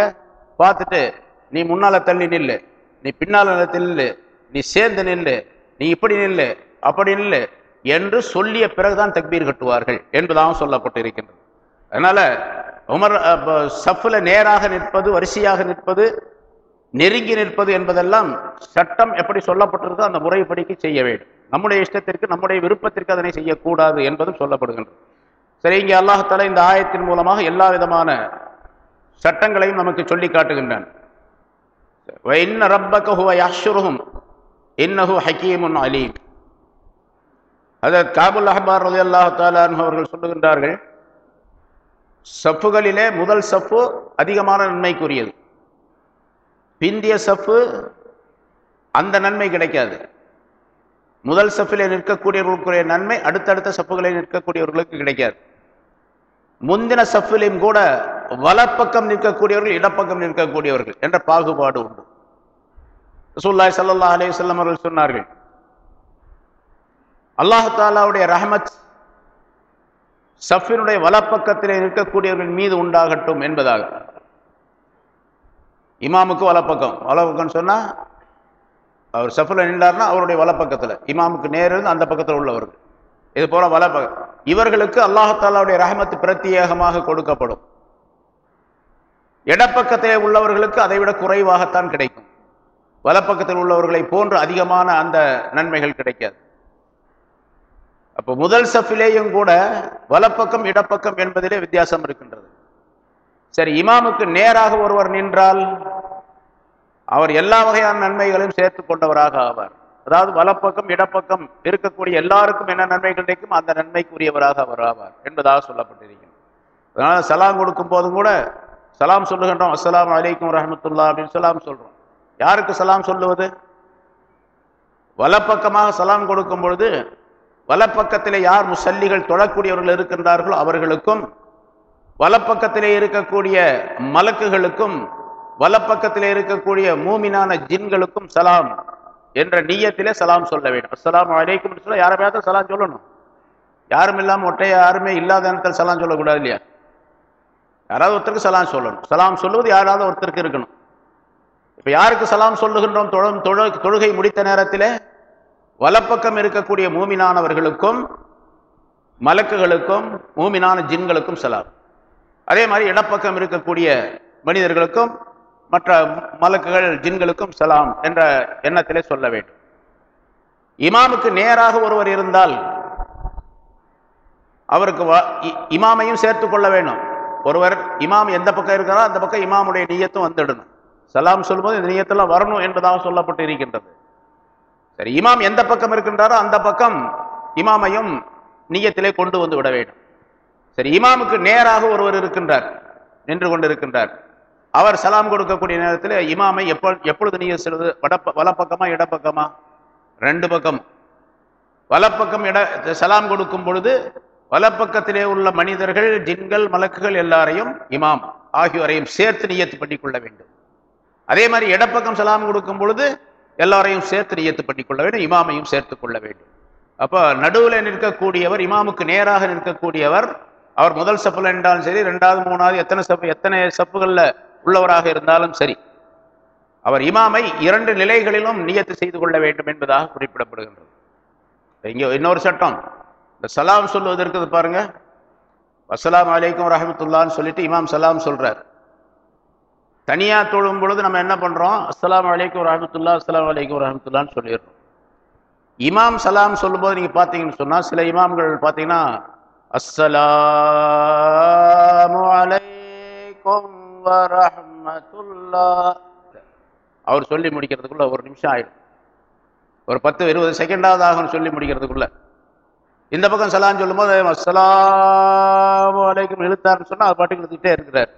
பார்த்துட்டு நீ முன்னால தள்ளி நில்லு நீ பின்னால நில்லு நீ சேர்ந்து நில்லு நீ இப்படி நில்லு அப்படி நில்லு என்று சொல்லிய பிறகுதான் தக்பீர் கட்டுவார்கள் என்பதாகவும் சொல்லப்பட்டிருக்கின்றது. அதனால் உமர் சஃப்ல நேராக நிற்பது வரிசையாக நிற்பது நெருங்கி நிற்பது என்பதெல்லாம் சட்டம் எப்படி சொல்லப்பட்டிருக்கோ அந்த முறைப்படிக்கு செய்ய வேண்டும். நம்முடைய இஷ்டத்திற்கு நம்முடைய விருப்பத்திற்கு அதனை செய்யக்கூடாது என்பதும் சொல்லப்படுகின்றது. சரி இங்கே அல்லாஹால இந்த ஆயத்தின் மூலமாக எல்லா விதமான சட்டங்களையும் நமக்கு சொல்லி காட்டுகின்றான். இன்ன ரப்பக ஹுவ யஹ்ஷுருஹும் இன்னஹு ஹக்கீமுன் அலீம். அதற்கு காபுல் அஹ்பார் ரதி தஆலா அவர்கள் சொல்லுகின்றார்கள் சஃப்புகளிலே முதல் சஃப்பு அதிகமான நன்மைக்குரியது. பிந்திய சஃப்பு அந்த நன்மை கிடைக்காது. முதல் சஃப்பிலே நிற்கக்கூடியவர்களுக்குரிய நன்மை அடுத்தடுத்த சஃப்புகளில் நிற்கக்கூடியவர்களுக்கு கிடைக்காது. முந்தின சஃப்பிலையும் கூட வலப்பக்கம் நிற்கக்கூடியவர்கள் இடப்பக்கம் நிற்கக்கூடியவர்கள் என்ற பாகுபாடு உண்டு. ரசூல்லாய் சல்லா அலைஹி வஸல்லம் அவர்கள் சொன்னார்கள் அல்லாஹாலாவுடைய ரஹமத் சஃபினுடைய வலப்பக்கத்தில் நிற்கக்கூடியவர்கள் மீது உண்டாகட்டும் என்பதாக. இமாமுக்கு வலப்பக்கம். வலப்பக்கம்னு சொன்னா அவர் சஃபில் நின்றார்னா அவருடைய வலப்பக்கத்தில். இமாமுக்கு நேர் அந்த பக்கத்தில் உள்ளவர்கள். இது போல வலப்பக்கம். இவர்களுக்கு அல்லாஹாலாவுடைய ரஹமத்து பிரத்யேகமாக கொடுக்கப்படும். இடப்பக்கத்திலே உள்ளவர்களுக்கு அதை விட குறைவாகத்தான் கிடைக்கும். வலப்பக்கத்தில் உள்ளவர்களை போன்று அதிகமான அந்த நன்மைகள் கிடைக்காது. அப்போ முதல் சஃபிலேயும் கூட வலப்பக்கம் இடப்பக்கம் என்பதிலே வித்தியாசம் இருக்கின்றது. சரி இமாமுக்கு நேராக ஒருவர் நின்றால் அவர் எல்லா வகையான நன்மைகளையும் சேர்த்து கொண்டவராக ஆவார். அதாவது வலப்பக்கம் இடப்பக்கம் இருக்கக்கூடிய எல்லாருக்கும் என்ன நன்மைகள் கிடைக்கும் அந்த நன்மைக்குரியவராக அவர் ஆவார் என்பதாக சொல்லப்பட்டிருக்கிறது. அதனால சலாம் கொடுக்கும் போதும் கூட சலாம் சொல்லுகின்றோம் அஸ்லாம் அலைக்கும் ரஹமத்துல்லா அப்படின்னு சலாம் சொல்றோம். யாருக்கு சலாம் சொல்லுவது? வலப்பக்கமாக சலாம் கொடுக்கும் பொழுது வலப்பக்கத்திலே யார் முசல்லிகள் தொழக்கூடியவர்கள் இருக்கின்றார்களோ அவர்களுக்கும் வலப்பக்கத்திலே இருக்கக்கூடிய மலக்குகளுக்கும் வலப்பக்கத்திலே இருக்கக்கூடிய மூமினான ஜின்களுக்கும் சலாம் என்ற நீயத்திலே சலாம் சொல்ல வேண்டும். அஸ்லாம் அலைக்கும் சொல்ல யாரையாவது சலாம் சொல்லணும். யாரும் இல்லாமல் ஒற்றைய யாருமே இல்லாத நேரத்தில் சலாம் சொல்லக்கூடாது இல்லையா? யாராவது ஒருத்தருக்கு சலாம் சொல்லணும். சலாம் சொல்லுவது யாராவது ஒருத்தருக்கு இருக்கணும். இப்போ யாருக்கு சலாம் சொல்லுகின்றோம்? தொழும் தொழு தொழுகை முடித்த நேரத்திலே வலப்பக்கம் இருக்கக்கூடிய மூமினானவர்களுக்கும் மலக்குகளுக்கும் மூமினான ஜின்களுக்கும் சலாம். அதே மாதிரி இடப்பக்கம் இருக்கக்கூடிய மனிதர்களுக்கும் மற்ற மலக்குகள் ஜின்களுக்கும் சலாம் என்ற எண்ணத்திலே சொல்ல வேண்டும். இமாமுக்கு நேராக ஒருவர் இருந்தால் அவருக்கு வ- இ- இமாமையும் சேர்த்து கொள்ள வேண்டும். ஒருவர் இமாம் எந்த பக்கம் இருக்கிறாரோ அந்த பக்கம் இமாமுடைய நீயத்தும் வந்துடணும். சலாம் சொல்லும்போது இந்த நீயத்தெல்லாம் வரணும் என்பதாக சொல்லப்பட்டு இருக்கின்றது சரி இமாம் எந்த பக்கம் இருக்கின்றாரோ அந்த பக்கம் இமாமையும் நீயத்திலே கொண்டு வந்து விட வேண்டும். சரி இமாமுக்கு நேராக ஒருவர் இருக்கின்றார் நின்று கொண்டிருக்கின்றார். அவர் சலாம் கொடுக்கக்கூடிய நேரத்தில் இமாமை எப்போ எப்பொழுது நீங்க செல்வது? வடப்ப வலப்பக்கமா இடப்பக்கமா? ரெண்டு பக்கம். வலப்பக்கம் இட சலாம் கொடுக்கும் பொழுது வலப்பக்கத்திலே உள்ள மனிதர்கள் ஜின்கள் மலக்குகள் எல்லாரையும் இமாம் ஆகியோரையும் சேர்த்து நியத்து பண்ணி கொள்ள வேண்டும். அதே மாதிரி இடப்பக்கம் சலாம் கொடுக்கும் பொழுது எல்லாரையும் சேர்த்து நியத்து பண்ணிக்கொள்ள வேண்டும் இமாமையும் சேர்த்து கொள்ள வேண்டும். அப்போ நடுவில் நிற்கக்கூடியவர் இமாமுக்கு நேராக நிற்கக்கூடியவர் அவர் முதல் சப்புல என்றாலும் சரி ரெண்டாவது மூணாவது எத்தனை சப்பு எத்தனை சப்புகளில் உள்ளவராக இருந்தாலும் சரி அவர் இமாமை இரண்டு நிலைகளிலும் நியத்து செய்து கொள்ள வேண்டும் என்பதாக குறிப்பிடப்படுகின்றது. இங்கே இன்னொரு சட்டம் இந்த சலாம் சொல்லுவது இருக்குது பாருங்க அஸ்ஸலாமு அலைக்கும் ரஹமத்துல்லான்னு சொல்லிட்டு இமாம் சலாம் சொல்றார். தனியாக தொழும் பொழுது நம்ம என்ன பண்ணுறோம் அஸ்லாம் அலைக்கும் ரஹமத்துல்லா அஸ்லாம் அலைக்கும் ரஹமத்துல்லான்னு சொல்லிடுறோம். இமாம் சலாம் சொல்லும்போது நீங்கள் பார்த்தீங்கன்னு சொன்னால் சில இமாம்கள் பார்த்தீங்கன்னா அஸ்ஸலாமு அலைக்கும் வரஹ்மத்துல்லா அவர் சொல்லி முடிக்கிறதுக்குள்ள ஒரு நிமிஷம் ஆயிடும் ஒரு பத்து இருபது செகண்டாவது ஆகும்னு சொல்லி முடிக்கிறதுக்குள்ள. இந்த பக்கம் சலான்னு சொல்லும்போது அஸ்ஸலாமு அலைக்கும் இழுத்தாருன்னு சொன்னால் அவர் பாட்டுக்கு இழுத்துக்கிட்டே இருக்கிறார்.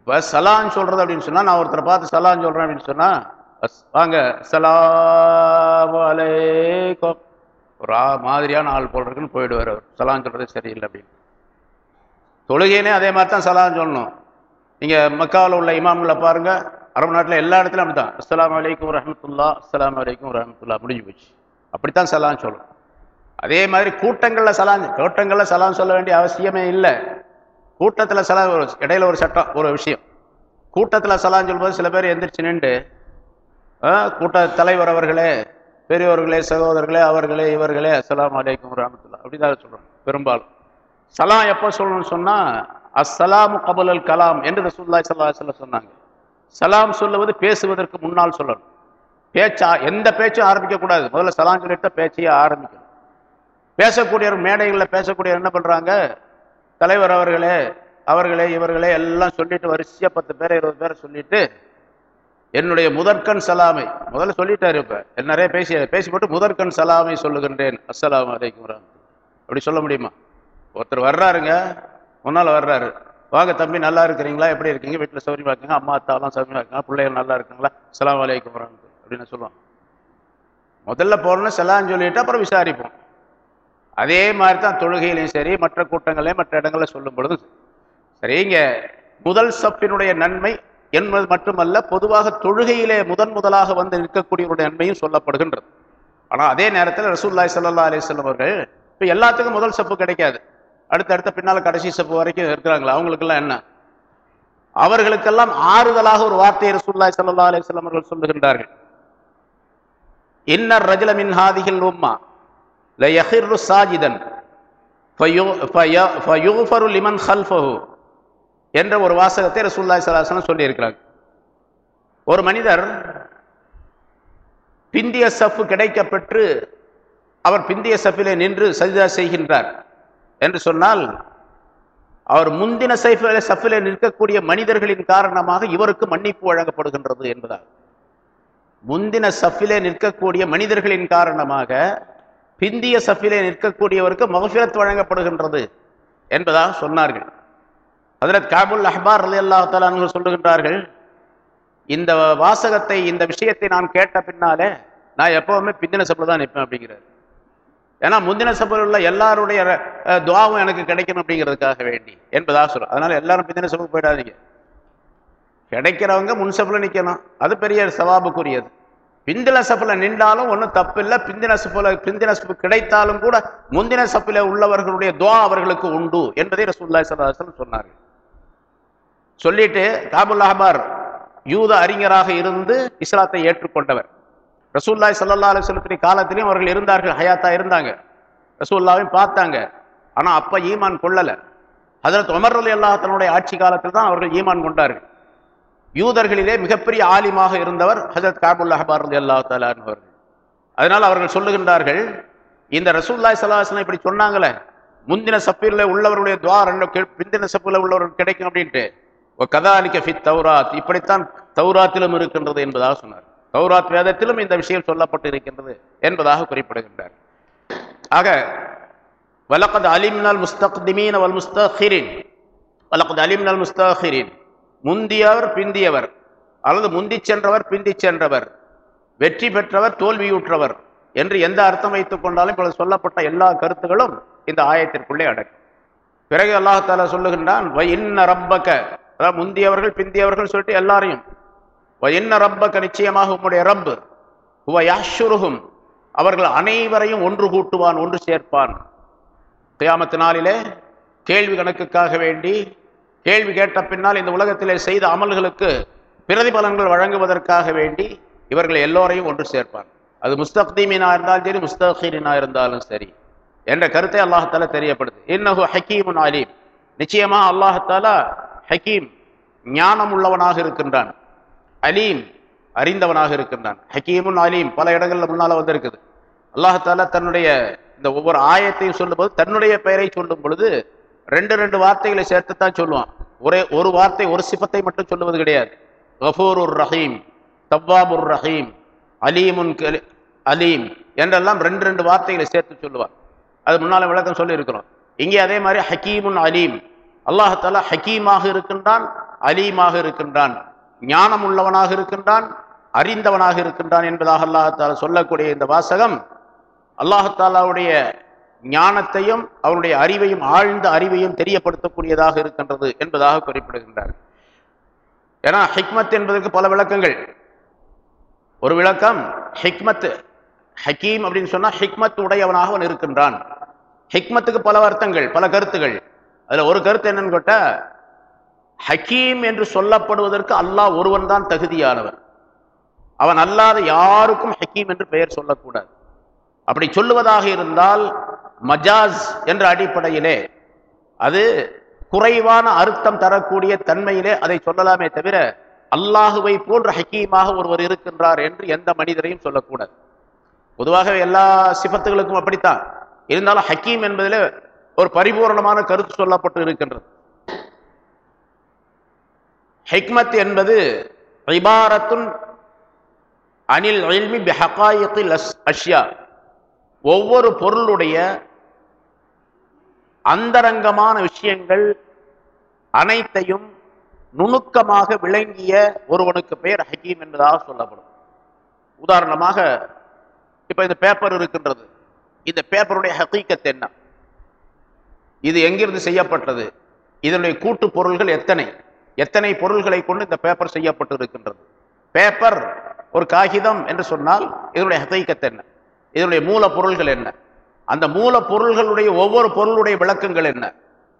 இப்ப சலான் சொல்றது அப்படின்னு சொன்னா நான் ஒருத்தரை பார்த்து சலான் சொல்றேன் அப்படின்னு சொன்னா அஸ்- வாங்க அஸ்ஸலாமு அலைக்கும். ஒரு ஆ- மாதிரியான ஆள் போல் இருக்குன்னு போயிடுவார் அவர். சலான் சொல்றது சரியில்லை அப்படின்னு. தொழுகைனே அதே மாதிரி தான் சலான் சொல்லணும். நீங்க மக்காவில் உள்ள இமாம்களை பாருங்க. அரபு நாட்டில் எல்லா இடத்துலையும் அப்படிதான் அஸ்ஸலாமு அலைக்கும் ரஹமத்துல்லா அஸ்ஸலாமு அலைக்கும் ரஹமத்துல்லா முடிஞ்சு போச்சு. அப்படித்தான் சலான் சொல்லணும். அதே மாதிரி கூட்டங்கள்ல சலான் கூட்டங்கள்ல சலான் சொல்ல வேண்டிய அவசியமே இல்லை. கூட்டத்தில் சில இடையில ஒரு சட்டம் ஒரு விஷயம். கூட்டத்தில் சலான்னு சொல்லும்போது சில பேர் எந்திரிச்சு நின்று ஆ, கூட்ட தலைவர் அவர்களே பெரியவர்களே சகோதரர்களே அவர்களே இவர்களே அஸ்லாம் அலைக்கும் ராமத்துல்லா அப்படிதான் சொல்கிறோம் பெரும்பாலும். சலாம் எப்போ சொல்லணும்னு சொன்னால் சொன்னா அஸ்ஸலாமு கபுலல் கலாம் என்று ரசூலுல்லாஹி சல்லா சொல்ல சொன்னாங்க. சலாம் சொல்லுவது பேசுவதற்கு முன்னால் சொல்லணும். பேச்சா எந்த பேச்சும் ஆரம்பிக்கக்கூடாது முதல்ல சலாம் சொல்லிட்டு பேச்சையே ஆரம்பிக்கணும். பேசக்கூடியவர் மேடைகளில் பேசக்கூடியவர் என்ன பண்ணுறாங்க தலைவர் அவர்களே அவர்களே இவர்களே எல்லாம் சொல்லிட்டு வரிசையாக பத்து பேரை இருபது பேரை சொல்லிட்டு என்னுடைய முதற்கண் சலாமை முதல்ல சொல்லிட்டாரு இப்ப. நிறைய பேசி பேசி போட்டு முதற்கண் சலாமை சொல்லுகின்றேன். அஸ்லாம் அலைக்கும் அப்படி சொல்ல முடியுமா? ஒருத்தர் வர்றாருங்க முன்னால் வர்றாரு. வாங்க தம்பி நல்லா இருக்கிறீங்களா? எப்படி இருக்கீங்க? வீட்டில் சௌரியமாக இருக்கீங்க? அம்மா அத்தாலாம் சௌரியமாக இருக்காங்க? பிள்ளைகள் நல்லா இருக்குங்களா? சலாம் அலைக்கும் போகிறாங்க அப்படின்னு சொல்லுவான் முதல்ல போறோம்னு சலான்னு சொல்லிட்டு அப்புறம் விசாரிப்போம். அதே மாதிரி தான் தொழுகையிலையும் சரி மற்ற கூட்டங்களையும் மற்ற இடங்களில் சொல்லும் பொழுது சரிங்க முதல் சப்பினுடைய நன்மை என்பது மட்டுமல்ல பொதுவாக தொழுகையிலே முதன் முதலாக வந்து நிற்கக்கூடியவருடைய நன்மையும் சொல்லப்படுகின்றது. ஆனா அதே நேரத்தில் ரசூல்லாய் சல்லா அலிஸ்லம் அவர்கள் இப்ப எல்லாத்துக்கும் முதல் சப்பு கிடைக்காது. அடுத்தடுத்த அடுத்த பின்னால கடைசி சப்பு வரைக்கும் இருக்கிறாங்களா? அவங்களுக்கெல்லாம் என்ன? அவர்களுக்கெல்லாம் ஆறுதலாக ஒரு வார்த்தையை ரசூல்லாய் சல்லா அலிஸ்லம் அவர்கள் சொல்லுகின்றார்கள். இன்னர் ரஜில மின்ஹாதிகள் உம்மா. லயஹிர்ரு சாஜிதன். ஃபயு- லிமன் ஹல்ஃபஹு என்ற ஒரு வாசகத்தை ரசூல்லாய் ஸல்லல்லாஹு அலைஹி ஒரு மனிதர் பிந்திய சஃப் கிடைக்கப்பெற்று அவர் பிந்திய சஃபிலே நின்று சஜிதா செய்கின்றார் என்று சொன்னால் அவர் முந்தின சைஃபிலே சஃபிலே நிற்கக்கூடிய மனிதர்களின் காரணமாக இவருக்கு மன்னிப்பு வழங்கப்படுகின்றது என்பதால் முந்தின சஃபிலே நிற்கக்கூடிய மனிதர்களின் காரணமாக பிந்திய சஃபிலே நிற்கக்கூடியவருக்கு மகஃபிரத் வழங்கப்படுகின்றது என்பதாக சொன்னார்கள். ஹஜரத் காபுல் அஹ்பார் ரலி அல்லாஹ் சொல்லுகின்றார்கள் இந்த வாசகத்தை இந்த விஷயத்தை நான் கேட்ட பின்னாலே நான் எப்பவுமே பிந்தின சப்பில் தான் நிற்பேன் அப்படிங்கிறார். ஏன்னா முந்தின சபையில் உள்ள எல்லாருடைய துவாவும் எனக்கு கிடைக்கணும் அப்படிங்கிறதுக்காக வேண்டி என்பதாக சொல்றேன் அதனால எல்லாரும் பிந்தின சபைக்கு போயிடாதீங்க. கிடைக்கிறவங்க முன் சப்பில் நிற்கணும் அது பெரிய சவாபுக்குரியது. பிந்தின சப்பில் நின்றாலும் ஒன்றும் தப்பில்லை. பிந்தின சப்பில் பிந்தின சப்பு கிடைத்தாலும் கூட முந்தின சப்பில் உள்ளவர்களுடைய துவா அவர்களுக்கு உண்டு என்பதை ரசூல்லாய் ஸல்லல்லாஹு சொன்னார் சொன்னார்கள். சொல்லிட்டு காபுல் அஹ்பார் யூத அறிஞராக இருந்து இஸ்லாத்தை ஏற்றுக்கொண்டவர். ரசூல்லாய் சல்லா அலுவலத்தின் காலத்திலையும் அவர்கள் இருந்தார்கள் ஹயாத்தா இருந்தாங்க. ரசூல்லாவையும் பார்த்தாங்க. ஆனால் அப்போ ஈமான் கொள்ளலை. அதில் உமர் ரலியல்லாஹு தன்னுடைய ஆட்சி காலத்தில் தான் அவர்கள் ஈமான் கொண்டார்கள். யூதர்களிலே மிகப்பெரிய ஆலிமாக இருந்தவர் ஹசரத் காபுல் அஹ்பார் அல்லா தஆலா அவர்கள். அதனால் அவர்கள் சொல்லுகின்றார்கள் இந்த ரசூல்லாய் ஸல்லல்லாஹு இப்படி சொன்னாங்களே முந்தின சப்பீரில் உள்ளவருடைய துவார் பிந்தின சப்பீரில் உள்ளவர்கள் கிடைக்கும் அப்படின்ட்டு. கதாலிக்க ஃபித் தௌராத் இப்படித்தான் தௌராத்திலும் இருக்கின்றது என்பதாக சொன்னார். தௌராத் வேதத்திலும் இந்த விஷயம் சொல்லப்பட்டு இருக்கின்றது என்பதாக குறிப்பிடுகின்றார். ஆக வலக்கத் அலிம்னல் முஸ்தக்திமீன் வல் முஸ்தகிரின் வலக்கத் அலிம்னல் முஸ்தகிரின் முந்தியவர் பிந்தியவர். அல்லது முந்தி சென்றவர் பிந்தி சென்றவர். வெற்றி பெற்றவர் தோல்வியுற்றவர் என்று எந்த அர்த்தம் வைத்துக் கொண்டாலும் இப்பொழுது சொல்லப்பட்ட எல்லா கருத்துகளும் இந்த ஆயத்திற்குள்ளே அடங்கும். பிறகு அல்லாஹால சொல்லுகின்றான் "வ இன்ன அதாவது முந்தியவர்கள் பிந்தியவர்கள் சொல்லிட்டு எல்லாரையும் "வ இன்ன ரப்பக நிச்சயமாக உம்முடைய ரப்பு. ஹுவ அவர்கள் அனைவரையும் ஒன்று கூட்டுவான் ஒன்று சேர்ப்பான். கியாமத்து நாளிலே கேள்வி கணக்குக்காக வேண்டி கேள்வி கேட்ட பின்னால் இந்த உலகத்திலே செய்த அமல்களுக்கு பிரதிபலன்கள் வழங்குவதற்காக வேண்டி இவர்கள் எல்லோரையும் ஒன்று சேர்ப்பார். அது முஸ்தக்தீமினா இருந்தாலும் சரி முஸ்தகீரினா இருந்தாலும் சரி என்ற கருத்தை அல்லாஹால தெரியப்படுது. இன்னஹு ஹக்கீமுன் அலீம். நிச்சயமா அல்லாஹால ஹக்கீம் ஞானம் உள்ளவனாக இருக்கின்றான். அலீம் அறிந்தவனாக இருக்கின்றான். ஹக்கீமுன் அலீம் பல இடங்களில் முன்னால வந்திருக்குது. அல்லாஹால தன்னுடைய இந்த ஒவ்வொரு ஆயத்தையும் சொல்லும்போது தன்னுடைய பெயரை சொல்லும் பொழுது ரெண்டு ரெண்டு வார்த்தைகளை சேர்த்து தான் சொல்லுவான். ஒரே ஒரு வார்த்தை ஒரு சிபத்தை மட்டும் சொல்லுவது கிடையாது. கஃபூர் உர் ரஹீம் தவ்வாபுர் ரஹீம் அலீமுன் கலி- அலீம் என்றெல்லாம் ரெண்டு ரெண்டு வார்த்தைகளை சேர்த்து சொல்லுவார். அது முன்னால் விளக்கம் சொல்லியிருக்கிறோம். இங்கே அதே மாதிரி ஹக்கீமுன் அலீம். அல்லாஹால ஹக்கீமாக இருக்கின்றான் அலீமாக இருக்கின்றான். ஞானம் உள்ளவனாக இருக்கின்றான் அறிந்தவனாக இருக்கின்றான் என்பதாக அல்லாஹால சொல்லக்கூடிய இந்த வாசகம் அல்லாஹாலாவுடைய ஞானத்தையும் அவருடைய அறிவையும் ஆழ்ந்த அறிவையும் தெரியப்படுத்தக்கூடியதாக இருக்கின்றது என்பதாக குறிப்பிடுகின்றார். ஏன்னா ஹிக்மத் என்பதற்கு பல விளக்கங்கள். ஒரு விளக்கம் ஹிக்மத் ஹக்கீம் அப்படின்னு சொன்னா ஹிக்மத் உடையவனாக அவன் இருக்கின்றான். ஹிக்மத்துக்கு பல அர்த்தங்கள் பல கருத்துகள். அதுல ஒரு கருத்து என்னன்னு கேட்டா ஹக்கீம் என்று சொல்லப்படுவதற்கு அல்லாஹ் ஒருவன் தான் தகுதியானவன். அவன் அல்லாத யாருக்கும் ஹக்கீம் என்று பெயர் சொல்லக்கூடாது. அப்படி சொல்லுவதாக இருந்தால் மஜாஸ் என்ற அடிப்படையிலே அது குறைவான அர்த்தம் தரக்கூடிய தன்மையிலே அதை சொல்லலாமே தவிர அல்லாஹுவை போன்ற ஹக்கீமாக ஒருவர் இருக்கின்றார் என்று எந்த மனிதரையும் சொல்லக்கூடாது. பொதுவாக எல்லா சிபத்துகளுக்கும் அப்படித்தான். இருந்தாலும் ஹக்கீம் என்பதில் ஒரு பரிபூரணமான கருத்து சொல்லப்பட்டு இருக்கின்றது. ஹிக்மத் என்பது இபாரத்துன் அனில் இல்மி அஷ்யா. ஒவ்வொரு பொருளுடைய அந்தரங்கமான விஷயங்கள் அனைத்தையும் நுணுக்கமாக விளங்கிய ஒருவனுக்கு பெயர் ஹக்கீம் என்பதாக சொல்லப்படும். உதாரணமாக இப்போ இந்த பேப்பர் இருக்கின்றது. இந்த பேப்பருடைய ஹக்கீக்கத் என்ன? இது எங்கிருந்து செய்யப்பட்டது? இதனுடைய கூட்டு பொருள்கள் எத்தனை? எத்தனை பொருள்களை கொண்டு இந்த பேப்பர் செய்யப்பட்டு இருக்கின்றது பேப்பர் ஒரு காகிதம் என்று சொன்னால் இதனுடைய ஹக்கீக்கத் என்ன? இதனுடைய மூல பொருள்கள் என்ன? அந்த மூல பொருள்களுடைய ஒவ்வொரு பொருளுடைய விளக்கங்கள் என்ன?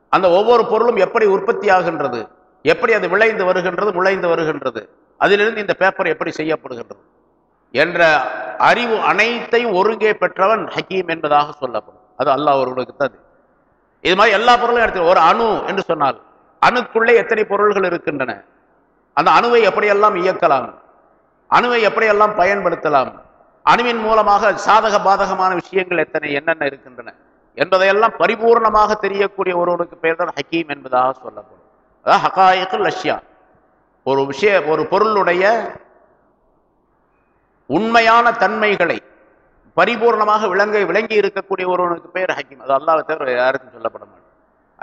அந்த ஒவ்வொரு பொருளும் எப்படி உற்பத்தி ஆகின்றது? எப்படி அது விளைந்து வருகின்றது முளைந்து வருகின்றது? அதிலிருந்து இந்த பேப்பர் எப்படி செய்யப்படுகின்றது? என்ற அறிவு அனைத்தையும் ஒருங்கே பெற்றவன் ஹக்கீம் என்பதாக சொல்லப்படும். அது அல்லாஹ் ஒருவனுக்கு தது. இது மாதிரி எல்லா பொருளும் எடுத்து ஒரு அணு என்று சொன்னால் அணுக்குள்ளே எத்தனை பொருள்கள் இருக்கின்றன? அந்த அணுவை எப்படியெல்லாம் இயக்கலாம்? அணுவை எப்படியெல்லாம் பயன்படுத்தலாம்? அணுவின் மூலமாக சாதக பாதகமான விஷயங்கள் எத்தனை என்னென்ன இருக்கின்றன என்பதையெல்லாம் பரிபூர்ணமாக தெரியக்கூடிய ஒருவனுக்கு பெயர் தான் ஹக்கீம் என்பதாக சொல்லப்படும். அதாவது ஹகாயக்கு லஷ்யா. ஒரு விஷய ஒரு பொருளுடைய உண்மையான தன்மைகளை பரிபூர்ணமாக விளங்க விளங்கி இருக்கக்கூடிய ஒருவனுக்கு பெயர் ஹக்கீம். அது அல்லாஹ் தவிர யாருக்கும் சொல்லப்பட மாட்டேன்.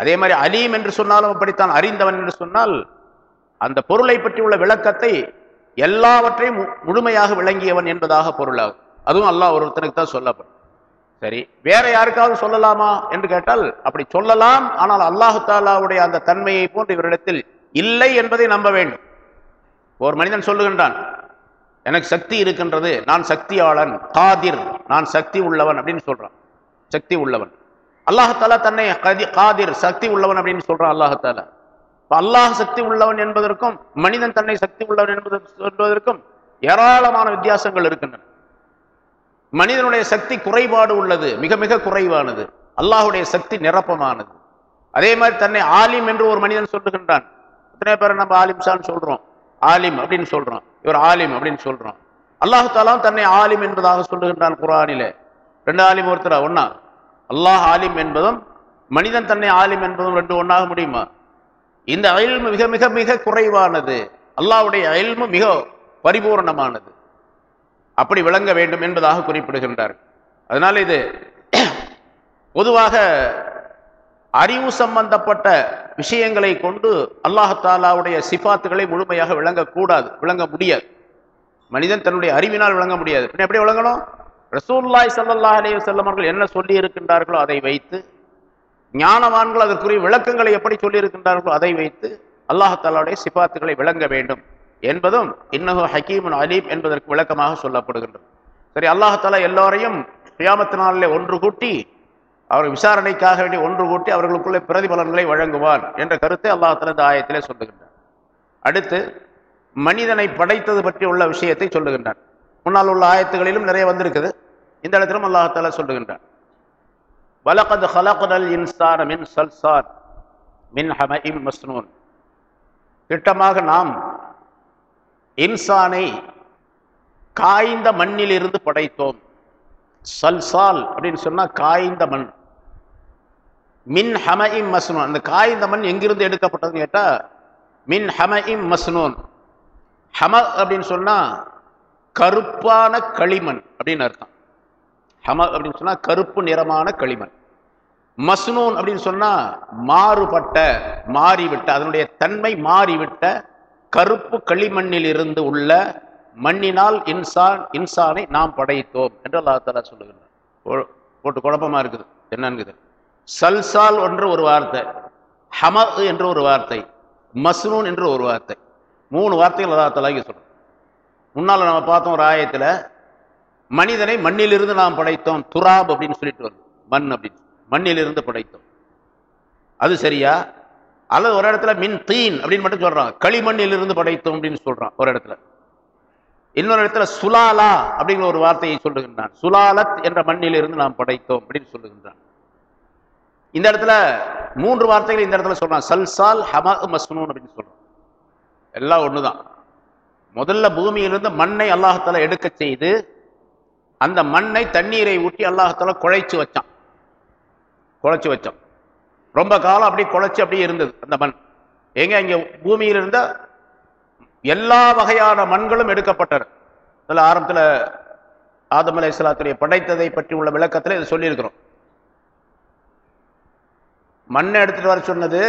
அதே மாதிரி அலீம் என்று சொன்னாலும் அப்படித்தான் அறிந்தவன் என்று சொன்னால் அந்த பொருளை பற்றி உள்ள விளக்கத்தை எல்லாவற்றையும் மு- முழுமையாக விளங்கியவன் என்பதாக பொருளாகும் அதுவும் அல்லாஹ் ஒருத்தனுக்கு தான் சொல்லப்படும். சரி வேற யாருக்காவது சொல்லலாமா என்று கேட்டால் அப்படி சொல்லலாம் ஆனால் அல்லாஹு தாலாவுடைய அந்த தன்மையை போன்று இவரிடத்தில் இல்லை என்பதை நம்ப வேண்டும். ஒரு மனிதன் சொல்லுகின்றான் எனக்கு சக்தி இருக்கின்றது நான் சக்தியாளன் காதிர் நான் சக்தி உள்ளவன் அப்படின்னு சொல்றான். சக்தி உள்ளவன். அல்லாஹாலா தன்னை கதி- காதிர் சக்தி உள்ளவன் அப்படின்னு சொல்றான் அல்லாஹாலா அல்லாஹ் சக்தி உள்ளவன் என்பதற்கும் மனிதன் தன்னை சக்தி உள்ளவன் என்பதற்கு சொல்வதற்கும் ஏராளமான வித்தியாசங்கள் இருக்கின்றன. மனிதனுடைய சக்தி குறைபாடு உள்ளது மிக மிக குறைவானது. அல்லாஹுடைய சக்தி நிரப்பமானது. அதே மாதிரி தன்னை ஆலிம் என்று ஒரு மனிதன் சொல்லுகின்றான். எத்தனை பேர் நம்ம ஆலிம்சான்னு சொல்றோம்? ஆலிம் அப்படின்னு சொல்றோம். இவர் ஆலிம் அப்படின்னு சொல்றோம். அல்லாஹு தாலாம் தன்னை ஆலிம் என்பதாக சொல்லுகின்றான் குரானிலே ரெண்டு ஆலிம் ஒருத்தரா? ஒன்னா? அல்லாஹ் ஆலிம் என்பதும் மனிதன் தன்னை ஆலிம் என்பதும் ரெண்டு ஒன்றாக முடியுமா? இந்த அயல்மு மிக மிக மிக குறைவானது. அல்லாவுடைய அயல்மு மிக பரிபூர்ணமானது. அப்படி விளங்க வேண்டும் என்பதாக குறிப்பிடுகின்றார். அதனால் இது பொதுவாக அறிவு சம்பந்தப்பட்ட விஷயங்களை கொண்டு அல்லாஹாலாவுடைய சிபாத்துகளை முழுமையாக விளங்கக்கூடாது விளங்க முடியாது. மனிதன் தன்னுடைய அறிவினால் விளங்க முடியாது. எப்படி விளங்கணும்? ரசூல்லாய் ஸல்லல்லாஹு அலைய செல்லமர்கள் என்ன சொல்லி இருக்கின்றார்களோ அதை வைத்து ஞானவான்கள் அதற்குரிய விளக்கங்களை எப்படி சொல்லியிருக்கின்றார்களோ அதை வைத்து அல்லாஹாலாவுடைய சிபாத்துகளை விளங்க வேண்டும் என்பதும் இன்னஹு ஹக்கீமுன் அலீம் என்பதற்கு விளக்கமாக சொல்லப்படுகின்றது. சரி அல்லாஹாலா எல்லோரையும் கியாமத்து நாளிலே ஒன்று கூட்டி அவர் விசாரணைக்காக வேண்டி ஒன்று கூட்டி அவர்களுக்குள்ளே பிரதிபலன்களை வழங்குவான் என்ற கருத்தை அல்லாஹால இந்த ஆயத்திலே சொல்லுகின்றார். அடுத்து மனிதனை படைத்தது பற்றி உள்ள விஷயத்தை சொல்லுகின்றான் முன்னால் உள்ள ஆயத்துகளிலும் நிறைய வந்திருக்குது. இந்த இடத்திலும் அல்லாஹால சொல்லுகின்றான் வலகத் ஹலகனல் இன்சான மின் சல்சான் மின் ஹமஇம் மஸ்னூன். திட்டமாக நாம் இன்சானை காய்ந்த மண்ணிலிருந்து படைத்தோம். சல்சால் அப்படின்னு சொன்னா காய்ந்த மண். மின் ஹமஇம் மஸ்னூன். அந்த காய்ந்த மண் எங்கிருந்து எடுக்கப்பட்டதுன்னு கேட்டால் மின் ஹமஇம் மஸ்னூன். ஹம அப்படின்னு சொன்னா கருப்பான களிமண் அப்படின்னு அர்த்தம். ஹம அப்படின்னு சொன்னா கருப்பு நிறமான களிமண். மஸ்னூன் அப்படின்னு சொன்னா மாறுபட்ட மாறிவிட்ட அதனுடைய தன்மை மாறிவிட்ட கருப்பு களிமண்ணில் இருந்து உள்ள மண்ணினால் இன்சான் இன்சானை நாம் படைத்தோம் என்று அல்லா தாலா சொல்லுகின்றார் போட்டு குழப்பமா இருக்குது. என்னங்குது சல்சால் என்று ஒரு வார்த்தை ஹம என்று ஒரு வார்த்தை மஸ்னூன் என்று ஒரு வார்த்தை. மூணு வார்த்தைகள் அல்லா தாலா சொல்றோம் முன்னால் நம்ம பார்த்தோம் ஒரு ஆயத்தில் மனிதனை மண்ணிலிருந்து நாம் படைத்தோம் துராப் அப்படின்னு சொல்லிட்டு வரும். மண் அப்படின்னு. மண்ணிலிருந்து படைத்தோம். அது சரியா? அல்லது ஒரு இடத்துல மின் தீன் அப்படின்னு மட்டும் சொல்றான். களிமண்ணிலிருந்து படைத்தோம் அப்படின்னு சொல்றான் ஒரு இடத்துல. இன்னொரு இடத்துல சுலாலா அப்படிங்கிற ஒரு வார்த்தையை சொல்லுகின்றான். சுலாலத் என்ற மண்ணிலிருந்து நாம் படைத்தோம் அப்படின்னு சொல்லுகின்றான். இந்த இடத்துல மூன்று வார்த்தைகள் இந்த இடத்துல சொல்றான். சல்சால் ஹம மஸ்னூன் அப்படின்னு சொல்றான். எல்லாம் ஒண்ணுதான். முதல்ல பூமியிலிருந்து மண்ணை அல்லாஹால எடுக்க செய்து அந்த மண்ணை தண்ணீரை ஊட்டி அல்லாஹால குழைச்சு வச்சான். குழச்சி வச்சோம். ரொம்ப காலம் அப்படியே குழச்சி அப்படியே இருந்தது அந்த மண். எங்க இங்கே பூமியில் இருந்த எல்லா வகையான மண்களும் எடுக்கப்பட்டன. அதில் ஆரம்பத்தில் ஆதம் அலை இஸ்லாத்துடைய படைத்ததை பற்றி உள்ள விளக்கத்தில் இதை சொல்லியிருக்கிறோம். மண்ணை எடுத்துட்டு வர சொன்னது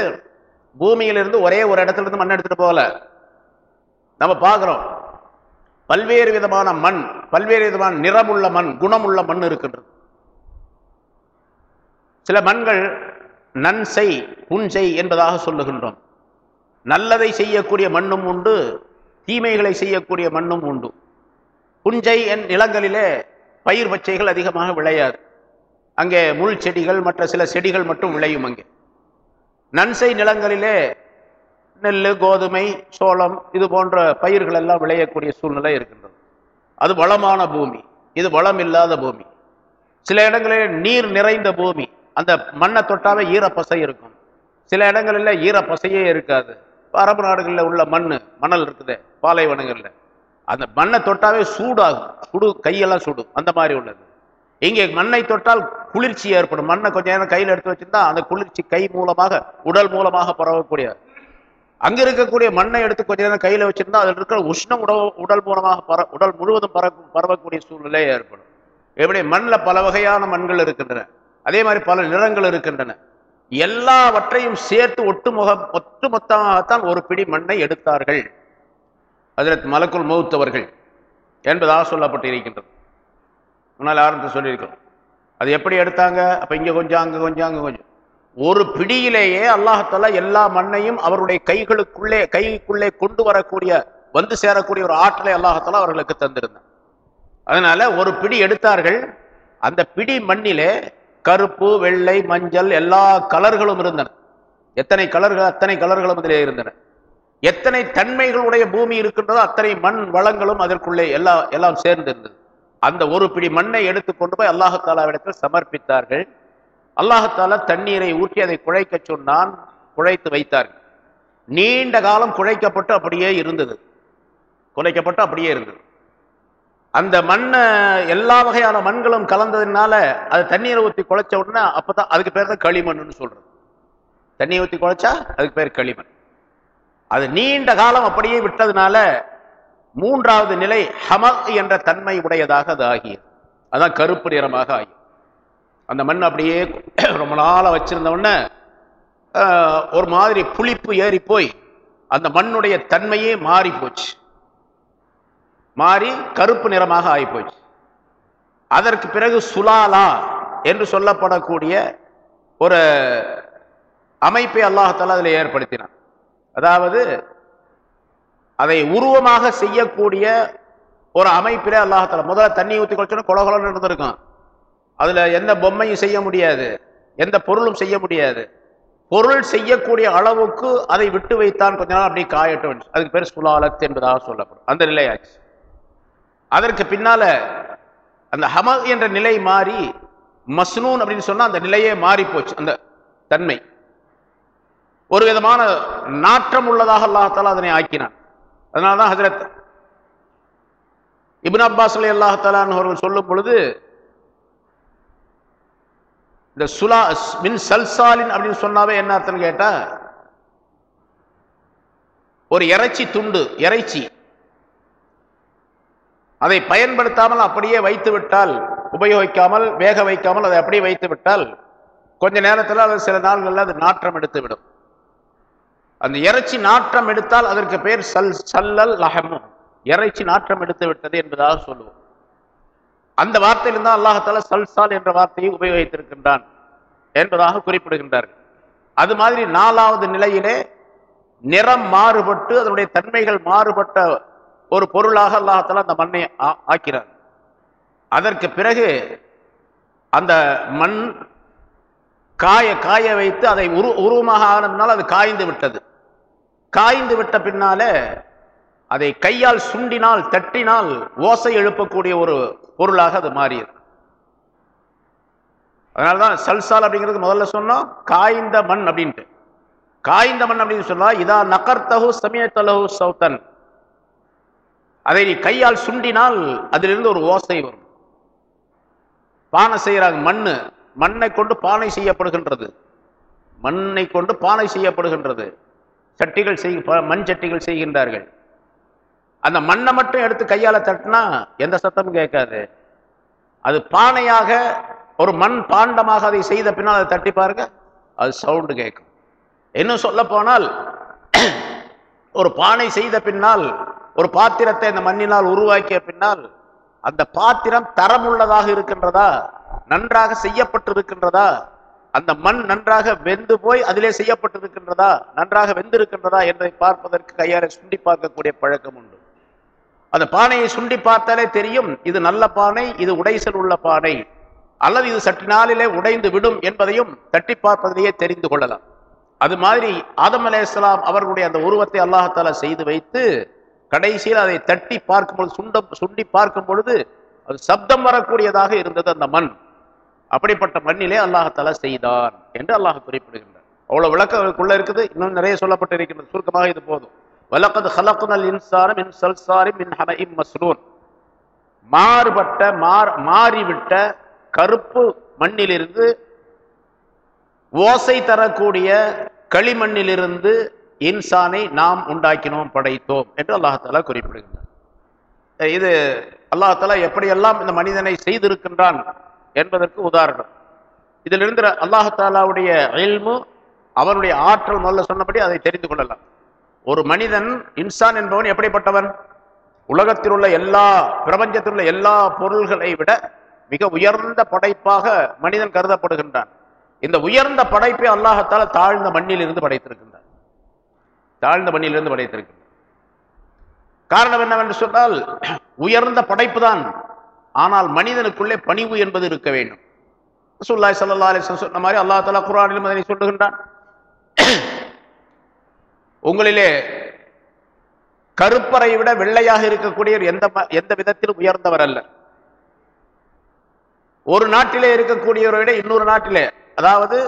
பூமியிலிருந்து ஒரே ஒரு இடத்துல இருந்து மண் எடுத்துட்டு போகல. நம்ம பார்க்குறோம். பல்வேறு விதமான மண் பல்வேறு விதமான நிறமுள்ள மண் குணமுள்ள மண் இருக்கின்றது. சில மண்கள் நன்செய் புன்செய் என்பதாக சொல்லுகின்றோம். நல்லதை செய்யக்கூடிய மண்ணும் உண்டு தீமைகளை செய்யக்கூடிய மண்ணும் உண்டு. புஞ்சை என் நிலங்களிலே பயிர் பச்சைகள் அதிகமாக விளையாது. அங்கே முள் செடிகள் மற்ற சில செடிகள் மட்டும் விளையும் அங்கே. நன்சை நிலங்களிலே நெல் கோதுமை சோளம் இது போன்ற பயிர்கள் எல்லாம் விளையக்கூடிய சூழ்நிலை இருக்கின்றது. அது வளமான பூமி. இது வளம் இல்லாத பூமி. சில இடங்களில் நீர் நிறைந்த பூமி. அந்த மண்ணை தொட்டாவே ஈரப்பசை இருக்கும். சில இடங்களில் ஈரப்பசையே இருக்காது. அரபு நாடுகளில் உள்ள மண் மணல் இருக்குது பாலைவனங்களில். அந்த மண்ணை தொட்டாவே சூடாகும். சுடு கையெல்லாம் சுடும். அந்த மாதிரி உள்ளது. இங்கே மண்ணை தொட்டால் குளிர்ச்சி ஏற்படும். மண்ணை கொஞ்ச நேரம் கையில் எடுத்து வச்சிருந்தா அந்த குளிர்ச்சி கை மூலமாக உடல் மூலமாக பரவக்கூடிய. அங்கே இருக்கக்கூடிய மண்ணை எடுத்து கொஞ்ச நேரம் கையில் வச்சிருந்தா அதில் இருக்கிற உஷ்ணம் உடல் உடல் மூலமாக பர உடல் முழுவதும் பறக்கும் பரவக்கூடிய சூழ்நிலை ஏற்படும். எப்படி? மண்ணில் பல வகையான மண்கள் இருக்கின்றன. அதே மாதிரி பல நிறங்கள் இருக்கின்றன. எல்லாவற்றையும் சேர்த்து ஒட்டுமுக ஒட்டுமொத்தமாகத்தான் ஒரு பிடி மண்ணை எடுத்தார்கள். அதில் மலக்குள் மௌத்தவர்கள் என்பதாக சொல்லப்பட்டு இருக்கின்றது முன்னால் ஆரம்பத்தில் சொல்லியிருக்கிறோம். அது எப்படி எடுத்தாங்க? அப்போ இங்கே கொஞ்சம் அங்கே கொஞ்சம் அங்கே கொஞ்சம். ஒரு பிடியிலேயே அல்லாஹால எல்லா மண்ணையும் அவருடைய கைகளுக்குள்ளே கைக்குள்ளே கொண்டு வரக்கூடிய வந்து சேரக்கூடிய ஒரு ஆற்றலை அல்லாஹால அவர்களுக்கு தந்திருந்தார். அதனால ஒரு பிடி எடுத்தார்கள். அந்த பிடி மண்ணிலே கருப்பு வெள்ளை மஞ்சள் எல்லா கலர்களும் இருந்தன. எத்தனை கலர்கள் அத்தனை கலர்களும் அதிலே இருந்தன. எத்தனை தன்மைகளுடைய பூமி இருக்கின்றதோ அத்தனை மண் வளங்களும் அதற்குள்ளே எல்லா எல்லாம் சேர்ந்து இருந்தது அந்த ஒரு பிடி மண்ணை எடுத்துக்கொண்டு போய் அல்லாஹாலாவிடத்தில் சமர்ப்பித்தார்கள். அல்லாஹாலா தண்ணீரை ஊற்றி அதை குழைக்க சொன்னான் குழைத்து வைத்தார்கள். நீண்ட காலம் குழைக்கப்பட்டு அப்படியே இருந்தது. குழைக்கப்பட்டு அப்படியே இருந்தது. அந்த மண்ணை எல்லா வகையான மண்களும் கலந்ததுனால அது தண்ணீரை ஊற்றி குழைச்ச உடனே அப்பதான் அதுக்கு பேர் தான் களிமண்னு சொல்றது. தண்ணியை ஊற்றி குழைச்சா அதுக்கு பேர் களிமண். அது நீண்ட காலம் அப்படியே விட்டதுனால மூன்றாவது நிலை ஹம என்ற தன்மை உடையதாக அது ஆகியது. அதான் கருப்பு நிறமாக ஆகியது அந்த மண் அப்படியே ரொம்ப நாளாக வச்சிருந்தவுடனே ஒரு மாதிரி புளிப்பு ஏறி போய் அந்த மண்ணுடைய தன்மையே மாறி போச்சு மாறி கருப்பு நிறமாக ஆகிப்போச்சு. அதற்கு பிறகு சுலாலா என்று சொல்லப்படக்கூடிய ஒரு அமைப்பை அல்லாஹால அதில் ஏற்படுத்தினான். அதாவது அதை உருவமாக செய்யக்கூடிய ஒரு அமைப்பிலே அல்லாஹால முதல்ல தண்ணி ஊற்றி குளிச்சோன்னா குளகுலன்னு இருந்திருக்கும். அதில் எந்த பொம்மையும் செய்ய முடியாது. எந்த பொருளும் செய்ய முடியாது. பொருள் செய்யக்கூடிய அளவுக்கு அதை விட்டு வைத்தான் கொஞ்ச நாள் அப்படியே காயட்டும். அதுக்கு பேர் சுலாலத் என்பதாக சொல்லப்படும். அந்த நிலையாச்சு. அதற்கு பின்னால அந்த ஹமல் என்ற நிலை மாறி மஸ்னூன் அப்படின்னு சொன்னா அந்த நிலையே மாறி போச்சு அந்த தன்மை. ஒரு விதமான நாற்றம் உள்ளதாக அல்லாஹால அதனை ஆக்கினான். அதனாலதான் ஹசரத் இபின் அப்பாஸ் அலி அல்லாஹாலான் அவர்கள் சொல்லும் பொழுது இந்த சுலா மின் சல்சாலின் அப்படின்னு சொன்னாவே என்ன அர்த்தம் கேட்டா ஒரு இறைச்சி துண்டு இறைச்சி அதை பயன்படுத்தாமல் அப்படியே வைத்து விட்டால் உபயோகிக்காமல் வேக வைக்காமல் அதை அப்படியே வைத்து விட்டால் கொஞ்ச நேரத்தில் அது சில நாள்களில் அது நாற்றம் எடுத்து விடும். அந்த இறைச்சி நாற்றம் எடுத்தால் அதற்கு பேர் சல் சல்லல் லஹமும் இறைச்சி நாற்றம் எடுத்து விட்டது என்பதாக சொல்லுவோம். அந்த வார்த்தையிலிருந்து அல்லாஹால சல்சால் என்ற வார்த்தையை உபயோகித்திருக்கின்றான் என்பதாக குறிப்பிடுகின்றார்கள். அது மாதிரி நாலாவது நிலையிலே நிறம் மாறுபட்டு அதனுடைய தன்மைகள் மாறுபட்ட ஒரு பொருளாக அல்லாஹால அந்த மண்ணை ஆக்கிறார். அதற்கு பிறகு அந்த மண் காய காய வைத்து அதை உரு உருவமாக ஆனதுனால அது காய்ந்து விட்டது. காய்ந்து விட்ட பின்னால அதை கையால் சுண்டினால் தட்டினால் ஓசை எழுப்பக்கூடிய ஒரு பொருளாக அது மாறியது. அதனால்தான் சல்சால் அப்படிங்கிறது முதல்ல சொன்னோம் காய்ந்த மண் அப்படின்ட்டு. காய்ந்த மண் அப்படின்னு சொன்னா இதா நகர்த்தகு சமயத்தலகு சௌத்தன். அதை நீ கையால் சுண்டினால் அதிலிருந்து ஒரு ஓசை வரும். பானை செய்கிறாங்க மண்ணு. மண்ணை கொண்டு பானை செய்யப்படுகின்றது. மண்ணை கொண்டு பானை செய்யப்படுகின்றது. சட்டிகள் செய் மண் சட்டிகள் செய்கின்றார்கள். அந்த மண்ணை மட்டும் எடுத்து கையால் தட்டினா எந்த சத்தமும் கேட்காது. அது பானையாக ஒரு மண் பாண்டமாக அதை செய்த பின்னால் அதை தட்டி பாருங்க அது சவுண்டு கேட்கும். இன்னும் சொல்ல போனால் ஒரு பானை செய்த பின்னால் ஒரு பாத்திரத்தை அந்த மண்ணினால் உருவாக்கிய பின்னால் அந்த பாத்திரம் தரம் உள்ளதாக இருக்கின்றதா? நன்றாக செய்யப்பட்டிருக்கின்றதா? அந்த மண் நன்றாக வெந்து போய் அதிலே செய்யப்பட்டிருக்கின்றதா? நன்றாக வெந்திருக்கின்றதா என்பதை பார்ப்பதற்கு கையால சுண்டி பார்க்கக்கூடிய பழக்கம் உண்டு. அந்த பானையை சுண்டி பார்த்தாலே தெரியும் இது நல்ல பானை இது உடைசல் உள்ள பானை. அல்லது இது சற்று நாளிலே உடைந்து விடும் என்பதையும் தட்டி பார்ப்பதிலேயே தெரிந்து கொள்ளலாம். அது மாதிரி ஆதம் அலே அவர்களுடைய அந்த உருவத்தை அல்லாஹாலா செய்து வைத்து கடைசியில் அதை தட்டி பார்க்கும்பொழுது சுண்டம் சுண்டி பார்க்கும் பொழுது அது சப்தம் வரக்கூடியதாக இருந்தது அந்த மண். அப்படிப்பட்ட மண்ணிலே அல்லாஹால செய்தான் என்று அல்லாஹ் குறிப்பிடுகின்றார் அவ்வளவு விளக்கங்களுக்குள்ள இருக்குது. இன்னும் நிறைய சொல்லப்பட்டு இருக்கின்றது சுருக்கமாக இது போதும். வலக்கது ஹலக்குனல் இன்சாரம் இன் சல்சாரி மின் ஹமஇம் மஸ்ரூன் மாறுபட்ட மார் மாறிவிட்ட கருப்பு மண்ணிலிருந்து ஓசை தரக்கூடிய களிமண்ணிலிருந்து இன்சானை நாம் உண்டாக்கினோம் படைத்தோம் என்று அல்லாஹாலா குறிப்பிடுகின்றார் இது அல்லாஹாலா எப்படியெல்லாம் இந்த மனிதனை செய்திருக்கின்றான் என்பதற்கு உதாரணம். இதிலிருந்து அல்லாஹாலாவுடைய அயல்மு அவனுடைய ஆற்றல் முதல்ல சொன்னபடி அதை தெரிந்து கொள்ளலாம். ஒரு மனிதன் இன்சான் என்பவன் எப்படிப்பட்டவன்? உலகத்தில் உள்ள எல்லா பிரபஞ்சத்தில் உள்ள எல்லா பொருள்களை விட மிக உயர்ந்த படைப்பாக மனிதன் கருதப்படுகின்றான். இந்த உயர்ந்த படைப்பை அல்லாஹத்தால தாழ்ந்த மண்ணில் இருந்து படைத்திருக்கின்றான். தாழ்ந்த மண்ணிலிருந்து படைத்திருக்கு காரணம் என்னவென்று சொன்னால் உயர்ந்த படைப்பு தான். ஆனால் மனிதனுக்குள்ளே பணிவு என்பது இருக்க வேண்டும். சுல்லாய் சல்லா அலிஸ்லாம் சொன்ன மாதிரி அல்லா தலா குரானிலும் அதனை சொல்லுகின்றான். உங்களிலே கருப்பறை விட வெள்ளையாக இருக்கக்கூடியவர் எந்த எந்த விதத்திலும் உயர்ந்தவர் அல்ல. ஒரு நாட்டிலே இருக்கக்கூடியவரை விட இன்னொரு நாட்டிலே அதாவது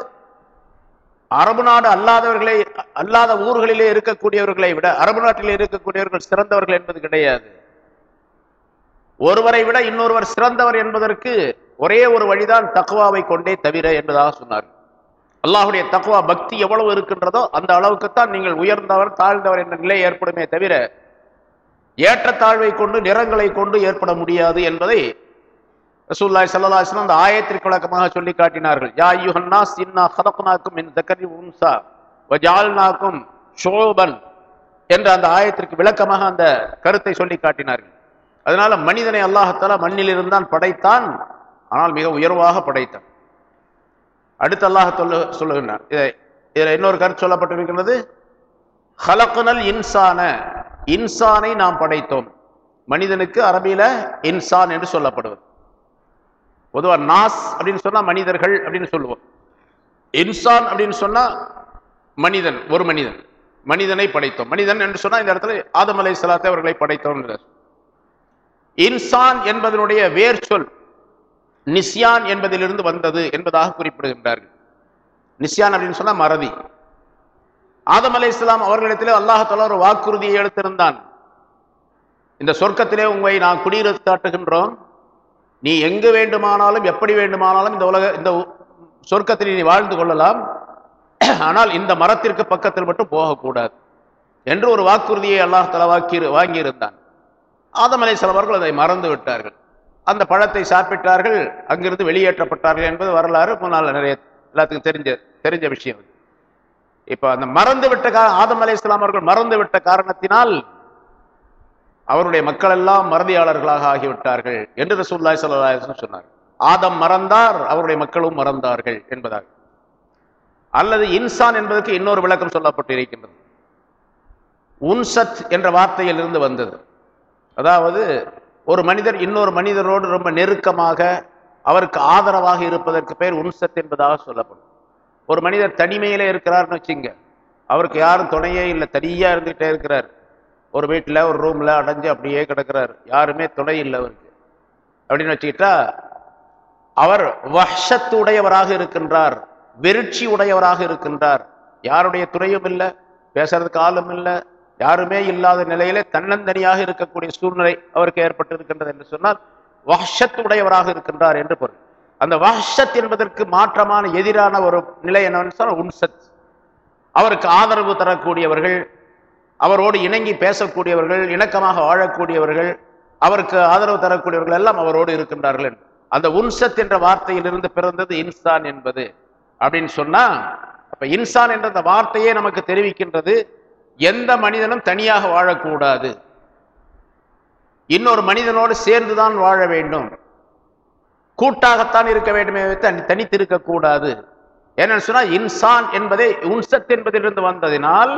அரபு நாடு அல்லாதவர்களை அல்லாத ஊர்களிலே இருக்கக்கூடியவர்களை விட அரபு நாட்டிலே இருக்கக்கூடியவர்கள் சிறந்தவர்கள் என்பது கிடையாது. ஒருவரை விட இன்னொருவர் சிறந்தவர் என்பதற்கு ஒரே ஒரு வழிதான் தக்குவாவை கொண்டே தவிர என்பதாக சொன்னார். அல்லாஹுடைய தக்குவா பக்தி எவ்வளவு இருக்கின்றதோ அந்த அளவுக்குத்தான் நீங்கள் உயர்ந்தவர் தாழ்ந்தவர் என்ற நிலை ஏற்படுமே தவிர ஏற்றத்தாழ்வை கொண்டு நிறங்களை கொண்டு ஏற்பட முடியாது என்பதை ரசூல்லாய் சல்லாஸ்லாம் அந்த ஆயத்திற்கு விளக்கமாக சொல்லி காட்டினார்கள். யா யுஹன்னா சின்னா ஹலக்னாக்கும் என் தக்கரி உன்சா வஜால்னாக்கும் ஷோபன் என்ற அந்த ஆயத்திற்கு விளக்கமாக அந்த கருத்தை சொல்லி காட்டினார்கள். அதனால மனிதனை அல்லாஹத்தால மண்ணில் இருந்தான் படைத்தான் ஆனால் மிக உயர்வாக படைத்தான். அடுத்து அல்லாஹ் சொல்ல சொல்லுகின்றான். இதை இதில் இன்னொரு கருத்து சொல்லப்பட்டிருக்கின்றது ஹலக்குனல் இன்சான இன்சானை நாம் படைத்தோம். மனிதனுக்கு அரபியில இன்சான் என்று சொல்லப்படுவது. பொதுவா நாஸ் அப்படின்னு சொன்னா மனிதர்கள் அப்படின்னு சொல்லுவோம். இன்சான் அப்படின்னு சொன்னா மனிதன் ஒரு மனிதன். மனிதனை படைத்தோம். மனிதன் என்று சொன்னா இந்த இடத்துல ஆதம் அலை சலாத்தை அவர்களை படைத்தோம் இன்சான் என்பதனுடைய வேர் சொல் நிசியான் என்பதிலிருந்து வந்தது என்பதாக குறிப்பிடுகின்றார்கள். நிசியான் அப்படின்னு சொன்னா மறதி. ஆதம் அலை இஸ்லாம் அவர்களிடத்திலே அல்லாஹால ஒரு வாக்குறுதியை எடுத்திருந்தான். இந்த சொர்க்கத்திலே உங்களை நான் குடியிருத்தாட்டுகின்றோம் நீ எங்கு வேண்டுமானாலும் எப்படி வேண்டுமானாலும் இந்த உலக இந்த சொர்க்கத்தில் நீ வாழ்ந்து கொள்ளலாம். ஆனால் இந்த மரத்திற்கு பக்கத்தில் மட்டும் போகக்கூடாது என்று ஒரு வாக்குறுதியை அல்லாஹ் தலா வாக்கி வாங்கியிருந்தான். ஆதம் அலைஹிஸ்ஸலாம் அவர்கள் அதை மறந்து விட்டார்கள். அந்த பழத்தை சாப்பிட்டார்கள் அங்கிருந்து வெளியேற்றப்பட்டார்கள் என்பது வரலாறு. முன்னால் நிறைய எல்லாத்துக்கும் தெரிஞ்ச தெரிஞ்ச விஷயம் இப்போ அந்த மறந்து விட்ட கா- ஆதம் அலை அவர்கள் மறந்து விட்ட காரணத்தினால் அவருடைய மக்கள் எல்லாம் மறதியாளர்களாக ஆகிவிட்டார்கள் என்று ரசூல்லாய் ஸல்லல்லாஹு சொன்னார். ஆதம் மறந்தார் அவருடைய மக்களும் மறந்தார்கள் என்பதாக. அல்லது இன்சான் என்பதற்கு இன்னொரு விளக்கம் சொல்லப்பட்டு இருக்கின்றது உன்சத் என்ற வார்த்தையிலிருந்து வந்தது. அதாவது ஒரு மனிதர் இன்னொரு மனிதரோடு ரொம்ப நெருக்கமாக அவருக்கு ஆதரவாக இருப்பதற்கு பெயர் உன்சத் என்பதாக சொல்லப்படும். ஒரு மனிதர் தனிமையிலே இருக்கிறார்னு வச்சுங்க அவருக்கு யாரும் துணையே இல்லை தனியாக இருந்துகிட்டே இருக்கிறார். ஒரு வீட்டில் ஒரு ரூம்ல அடைஞ்சு அப்படியே கிடக்கிறார். யாருமே துணை இல்லை அவருக்கு. அப்படின்னு வச்சுக்கிட்டா அவர் வஷத்து உடையவராக இருக்கின்றார் வெறிச்சி உடையவராக இருக்கின்றார். யாருடைய துணையும் இல்லை பேசுறதுக்கு ஆளும் இல்லை யாருமே இல்லாத நிலையிலே தன்னந்தனியாக இருக்கக்கூடிய சூழ்நிலை அவருக்கு ஏற்பட்டு இருக்கின்றது என்று சொன்னால் வஹ்ஷத் உடையவராக இருக்கின்றார் என்று பொருள். அந்த வஹ்ஷத் என்பதற்கு மாற்றமான எதிரான ஒரு நிலை என்னவென்று சொன்னால் உன்சத். அவருக்கு ஆதரவு தரக்கூடியவர்கள் அவரோடு இணங்கி பேசக்கூடியவர்கள் இணக்கமாக வாழக்கூடியவர்கள் அவருக்கு ஆதரவு தரக்கூடியவர்கள் எல்லாம் அவரோடு இருக்கின்றார்கள் அந்த உன்சத் என்ற வார்த்தையிலிருந்து பிறந்தது இன்சான் என்பது. அப்படின்னு சொன்னா அப்ப இன்சான் என்ற அந்த வார்த்தையே நமக்கு தெரிவிக்கின்றது எந்த மனிதனும் தனியாக வாழக்கூடாது. இன்னொரு மனிதனோடு சேர்ந்துதான் வாழ வேண்டும். கூட்டாகத்தான் இருக்க வேண்டுமே தனி தனித்திருக்க கூடாது என்னன்னு சொன்னா இன்சான் என்பதை உன்சத் என்பதிலிருந்து வந்ததினால்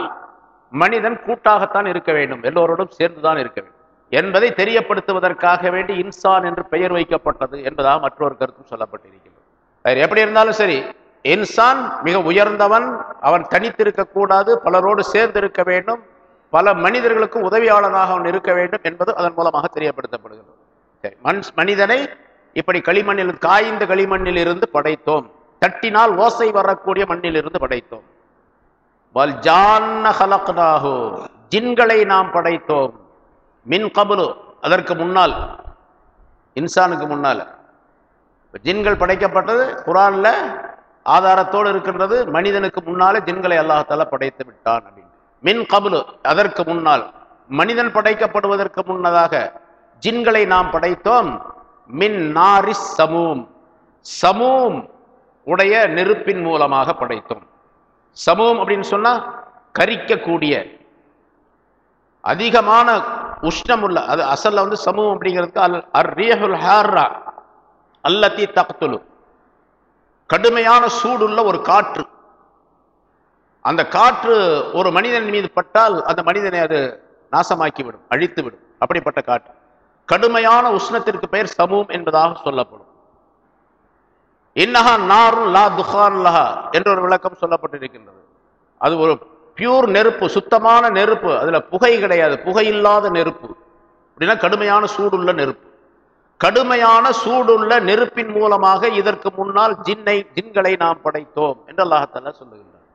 மனிதன் கூட்டாகத்தான் இருக்க வேண்டும். எல்லோரோடும் சேர்ந்துதான் இருக்க வேண்டும். என்பதை தெரியப்படுத்துவதற்காக வேண்டி இன்சான் என்று பெயர் வைக்கப்பட்டது என்பதாக மற்றொரு கருத்தும் சொல்லப்பட்டிருக்கிறது வேறு எப்படி இருந்தாலும் சரி இன்சான் மிக உயர்ந்தவன் அவன் தனித்திருக்கக்கூடாது பலரோடு சேர்ந்து இருக்க வேண்டும் பல மனிதர்களுக்கு உதவியாளனாக அவன் இருக்க வேண்டும் என்பது அதன் மூலமாக தெரியப்படுத்தப்படுகிறது. சரி, மண் மனிதனை இப்படி களிமண்ணில் காய்ந்த களிமண்ணில் இருந்து படைத்தோம். தட்டினால் ஓசை வரக்கூடிய மண்ணில் இருந்து படைத்தோம். ஜின்களை நாம் படைத்தோம். மின் கபுலு அதற்கு முன்னால் இன்சானுக்கு முன்னால். ஜின்கள் படைக்கப்பட்டது குரானில் ஆதாரத்தோடு இருக்கின்றது மனிதனுக்கு முன்னாலே ஜின்களை அல்லாஹால படைத்து விட்டான் அப்படின்னு. மின் கபுலு அதற்கு முன்னால். மனிதன் படைக்கப்படுவதற்கு முன்னதாக ஜின்களை நாம் படைத்தோம். மின் நாரிஸ் சமூம். சமூம் உடைய நெருப்பின் மூலமாக படைத்தோம். சமூகம் அப்படின்னு சொன்னா கரிக்கக்கூடிய அதிகமான உஷ்ணம் உள்ள அது அசல்ல வந்து சமூகம் அப்படிங்கிறதுக்கு அல் அர் ஹார்ரா அல்லத்தி தக்துலு. கடுமையான சூடுள்ள ஒரு காற்று. அந்த காற்று ஒரு மனிதன் மீது பட்டால் அந்த மனிதனை அது நாசமாக்கி விடும் அழித்து விடும் அப்படிப்பட்ட காற்று. கடுமையான உஷ்ணத்திற்கு பெயர் சமூகம் என்பதாக சொல்லப்படும். இன்னஹா நாரும் லா துஹான் லஹா என்ற ஒரு விளக்கம் சொல்லப்பட்டிருக்கின்றது. அது ஒரு பியூர் நெருப்பு சுத்தமான நெருப்பு. அதில் புகை கிடையாது. புகை இல்லாத நெருப்பு. அப்படின்னா கடுமையான சூடுள்ள நெருப்பு. கடுமையான சூடுள்ள நெருப்பின் மூலமாக இதற்கு முன்னால் ஜின்னை ஜின்களை நாம் படைத்தோம் என்று அல்லாஹத்தாலா சொல்லுகின்றார்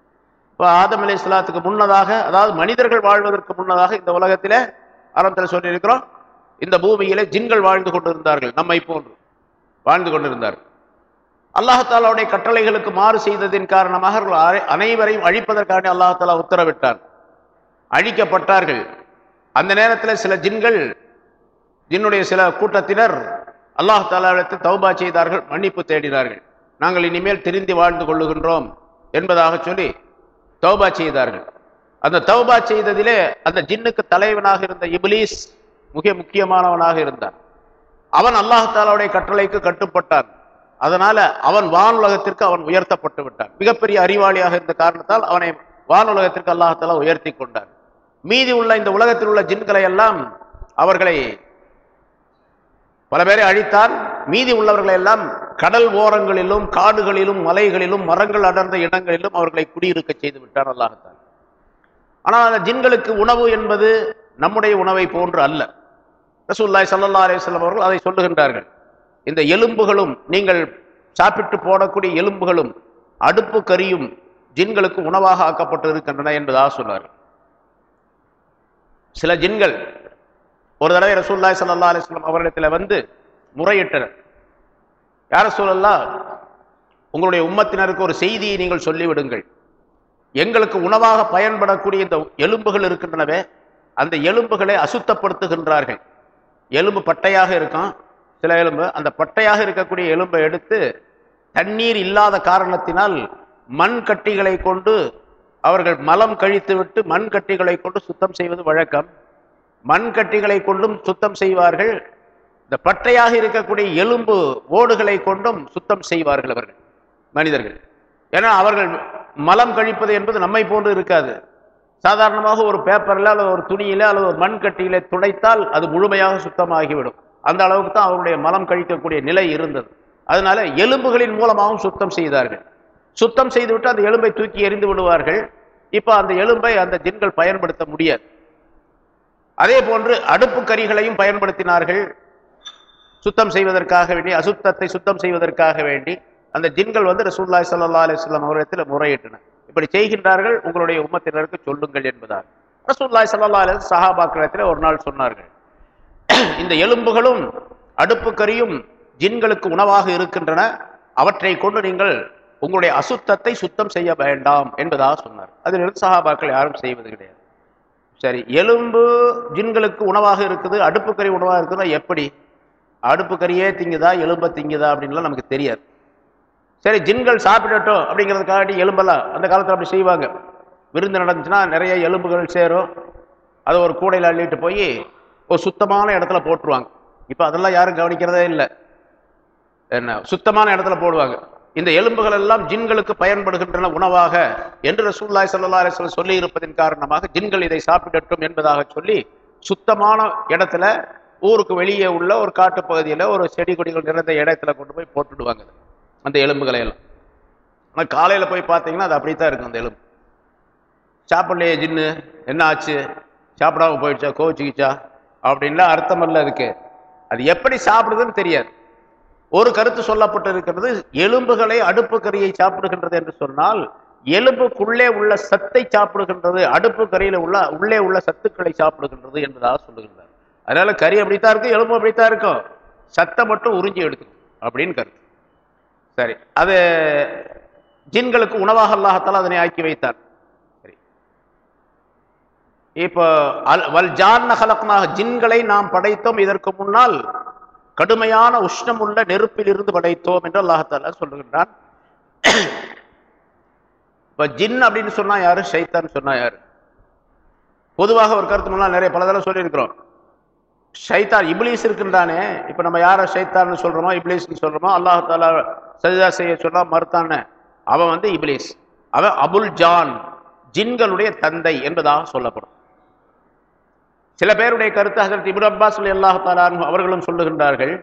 இப்போ ஆதம் அலி இஸ்லாத்துக்கு முன்னதாக அதாவது மனிதர்கள் வாழ்வதற்கு முன்னதாக இந்த உலகத்திலே ஆரம்பத்தில் சொல்லியிருக்கிறோம் இந்த பூமியிலே ஜின்கள் வாழ்ந்து கொண்டிருந்தார்கள் நம்மை போன்று வாழ்ந்து கொண்டிருந்தார்கள். அல்லாஹாலாவுடைய கட்டளைகளுக்கு மாறு செய்ததின் காரணமாக அவர்கள் அனைவரையும் அழிப்பதற்காக அல்லாஹாலா உத்தரவிட்டார் அழிக்கப்பட்டார்கள். அந்த நேரத்தில் சில ஜின்கள் ஜின்னுடைய சில கூட்டத்தினர் அல்லாஹாலாவிடத்தில் தௌபா செய்தார்கள் மன்னிப்பு தேடினார்கள். நாங்கள் இனிமேல் திருந்தி வாழ்ந்து கொள்ளுகின்றோம் என்பதாக சொல்லி தௌபா செய்தார்கள். அந்த தௌபா செய்ததிலே அந்த ஜின்னுக்கு தலைவனாக இருந்த இபிலீஸ் மிக முக்கியமானவனாக இருந்தான். அவன் அல்லாஹ் தாலாவுடைய கட்டளைக்கு கட்டுப்பட்டான். அதனால அவன் வானுலகத்திற்கு அவன் உயர்த்தப்பட்டு விட்டான். மிகப்பெரிய அறிவாளியாக இருந்த காரணத்தால் அவனை வானுலகத்திற்கு அல்லாஹ் உயர்த்தி கொண்டான். மீதி உள்ள இந்த உலகத்தில் உள்ள ஜின்களை எல்லாம் அவர்களை பல பேரை அழித்தான். மீதி உள்ளவர்களை எல்லாம் கடல் ஓரங்களிலும் காடுகளிலும் மலைகளிலும் மரங்கள் அடர்ந்த இடங்களிலும் அவர்களை குடியிருக்க செய்து விட்டான் அல்லாஹத்தான் ஆனால் அந்த ஜின்களுக்கு உணவு என்பது நம்முடைய உணவை போன்று அல்ல. ரசூல்லாய் சல்லா அலிஸ்லாம் அவர்கள் அதை சொல்லுகின்றார்கள். இந்த எலும்புகளும் நீங்கள் சாப்பிட்டு போடக்கூடிய எலும்புகளும் அடுப்பு கரியும் ஜின்களுக்கு உணவாக ஆக்கப்பட்டு இருக்கின்றன என்பதாக சொன்னார். சில ஜின்கள் ஒரு தடவை ரசூல்லாய் சல்லா அலிஸ்லாம் அவரிடத்தில் வந்து முறையிட்டனர். யார சூழல்லா உங்களுடைய உம்மத்தினருக்கு ஒரு செய்தியை நீங்கள் சொல்லிவிடுங்கள். எங்களுக்கு உணவாக பயன்படக்கூடிய இந்த எலும்புகள் இருக்கின்றனவே அந்த எலும்புகளை அசுத்தப்படுத்துகின்றார்கள். எலும்பு பட்டையாக இருக்கும் சில எலும்பு அந்த பட்டையாக இருக்கக்கூடிய எலும்பை எடுத்து தண்ணீர் இல்லாத காரணத்தினால் மண் கட்டிகளை கொண்டு அவர்கள் மலம் கழித்து விட்டு மண் கட்டிகளை கொண்டு சுத்தம் செய்வது வழக்கம். மண் கட்டிகளை கொண்டும் சுத்தம் செய்வார்கள். இந்த பட்டையாக இருக்கக்கூடிய எலும்பு ஓடுகளை கொண்டும் சுத்தம் செய்வார்கள் அவர்கள் மனிதர்கள். ஏன்னா அவர்கள் மலம் கழிப்பது என்பது நம்மை போன்று இருக்காது. சாதாரணமாக ஒரு பேப்பரில் அல்லது ஒரு துணியில அல்லது ஒரு மண் கட்டியில துடைத்தால் அது முழுமையாக சுத்தமாகிவிடும். அந்த அளவுக்கு தான் அவருடைய மலம் கழிக்கக்கூடிய நிலை இருந்தது. அதனால எலும்புகளின் மூலமாகவும் சுத்தம் செய்தார்கள். சுத்தம் செய்துவிட்டு அந்த எலும்பை தூக்கி எறிந்து விடுவார்கள். இப்போ அந்த எலும்பை அந்த ஜின்கள் பயன்படுத்த முடியாது. அதே போன்று அடுப்பு கரிகளையும் பயன்படுத்தினார்கள். சுத்தம் செய்வதற்காக வேண்டி அசுத்தத்தை சுத்தம் செய்வதற்காக வேண்டி அந்த ஜின்கள் வந்து ரசூல்லாய் சல்லா அலிஸ்லாம் அவரிடத்தில் முறையிட்டன இப்படி செய்கின்றார்கள் உங்களுடைய உம்மத்தினருக்கு சொல்லுங்கள் என்பதால். ரசூல்லாய் சல்லா அலி சஹாபாக்கிரத்தில் ஒரு நாள் சொன்னார்கள். இந்த எலும்புகளும் அடுப்பு ஜின்களுக்கு உணவாக இருக்கின்றன. அவற்றை கொண்டு நீங்கள் உங்களுடைய அசுத்தத்தை சுத்தம் செய்ய வேண்டாம் என்பதாக சொன்னார். அதிலிருந்து சஹாபாக்கள் யாரும் செய்வது கிடையாது. சரி எலும்பு ஜின்களுக்கு உணவாக இருக்குது அடுப்பு கறி உணவாக இருக்குதுன்னா எப்படி? அடுப்பு கறியே திங்குதா எலும்பை திங்குதா அப்படின்லாம் நமக்கு தெரியாது. சரி ஜின்கள் சாப்பிடட்டும் அப்படிங்கிறதுக்காண்டி எலும்பெல்லாம் அந்த காலத்தில் அப்படி செய்வாங்க. விருந்து நடந்துச்சுன்னா நிறைய எலும்புகள் சேரும். அதை ஒரு கூடையில் அள்ளிட்டு போய் ஒரு சுத்தமான இடத்துல போட்டுருவாங்க. இப்போ அதெல்லாம் யாரும் கவனிக்கிறதே இல்லை. என்ன? சுத்தமான இடத்துல போடுவாங்க. இந்த எலும்புகள் எல்லாம் ஜின்களுக்கு பயன்படுகின்றன உணவாக என்று ரசூல்லாய் சல்லா அலிஸ்வல் சொல்லி இருப்பதன் காரணமாக ஜின்கள் இதை சாப்பிடட்டும் என்பதாக சொல்லி சுத்தமான இடத்துல ஊருக்கு வெளியே உள்ள ஒரு காட்டு பகுதியில் ஒரு செடி கொடிகள் நிறைந்த இடத்துல கொண்டு போய் போட்டுடுவாங்க. அந்த எலும்புகளை எல்லாம். ஆனால் காலையில் போய் பார்த்தீங்கன்னா அது அப்படித்தான் இருக்கும் அந்த எலும்பு. சாப்பிடலையே ஜின்னு? என்ன ஆச்சு? சாப்பிடாம போயிடுச்சா? கோவிச்சுக்கிச்சா? அப்படின்லாம் அர்த்தம் இல்லை அதுக்கு. அது எப்படி சாப்பிடுதுன்னு தெரியாது. ஒரு கருத்து சொல்லப்பட்டிருக்கிறது எலும்புகளை அடுப்பு கறியை சாப்பிடுகின்றது என்று சொன்னால் எலும்புக்குள்ளே உள்ள சத்தை சாப்பிடுகின்றது அடுப்பு கறியில உள்ள உள்ளே உள்ள சத்துக்களை சாப்பிடுகின்றது என்பதாக சொல்லுகின்றார். அதனால கறி அப்படித்தான் இருக்கும் எலும்பு அப்படித்தான் இருக்கும். சத்தை மட்டும் உறிஞ்சி எடுக்கும் அப்படின்னு கருத்து. சரி அது ஜின்களுக்கு உணவாக அல்லாஹத்தால் அதனை ஆக்கி வைத்தார் இப்போ அல் வல் ஜான் நகலக்னாக ஜின்களை நாம் படைத்தோம். இதற்கு முன்னால் கடுமையான உஷ்ணம் உள்ள நெருப்பில் இருந்து படைத்தோம் என்று அல்லாஹால சொல்லுகின்றான் இப்போ ஜின் அப்படின்னு சொன்னால் யாரு? ஷைத்தான் சொன்னால் யாரு? பொதுவாக ஒரு கருத்து முன்னால் நிறைய பல தடவை சொல்லியிருக்கிறோம். ஷைத்தான் இப்ளீஸ் இருக்குன்றானே. இப்போ நம்ம யாரை ஷைத்தான்னு சொல்கிறோமோ இப்ளீஸ்னு சொல்கிறோமோ அல்லாஹால சஜிதா செய்ய சொன்னா மறுத்தானே அவன் வந்து இப்ளீஸ். அவன் அபுல் ஜான் ஜின்களுடைய தந்தை என்பதாக சொல்லப்படும். சில பேருடைய கருத்து ஹசரத் இபுர் அப்பாஸ் அல்லாஹாலு அவர்களும் சொல்லுகின்றார்கள்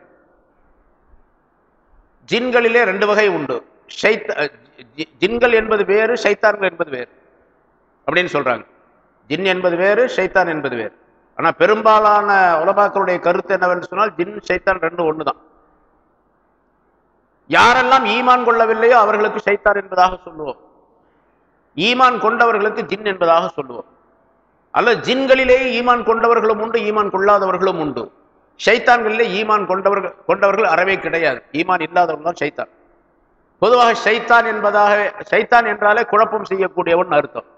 ஜின்களிலே ரெண்டு வகை உண்டு. ஷைத் ஜின்கள் என்பது வேறு ஷைத்தான்கள் என்பது வேறு அப்படின்னு சொல்றாங்க. ஜின் என்பது வேறு ஷைத்தான் என்பது வேறு. ஆனா பெரும்பாலான உலமாக்களுடைய கருத்து என்னவென்று சொன்னால் ஜின் ஷைத்தான் ரெண்டு ஒண்ணுதான். யாரெல்லாம் ஈமான் கொள்ளவில்லையோ அவர்களுக்கு ஷைத்தான் என்பதாக சொல்லுவோம். ஈமான் கொண்டவர்களுக்கு ஜின் என்பதாக சொல்லுவோம். அல்ல ஜின்களிலேயே ஈமான் கொண்டவர்களும் உண்டு ஈமான் கொள்ளாதவர்களும் உண்டு. ஷைத்தான்களிலே ஈமான் கொண்டவர்கள் கொண்டவர்கள் அறவே கிடையாது. ஈமான் இல்லாதவன் தான் ஷைத்தான். பொதுவாக ஷைத்தான் என்பதாக ஷைத்தான் என்றாலே குழப்பம் செய்யக்கூடியவன் அர்த்தம்.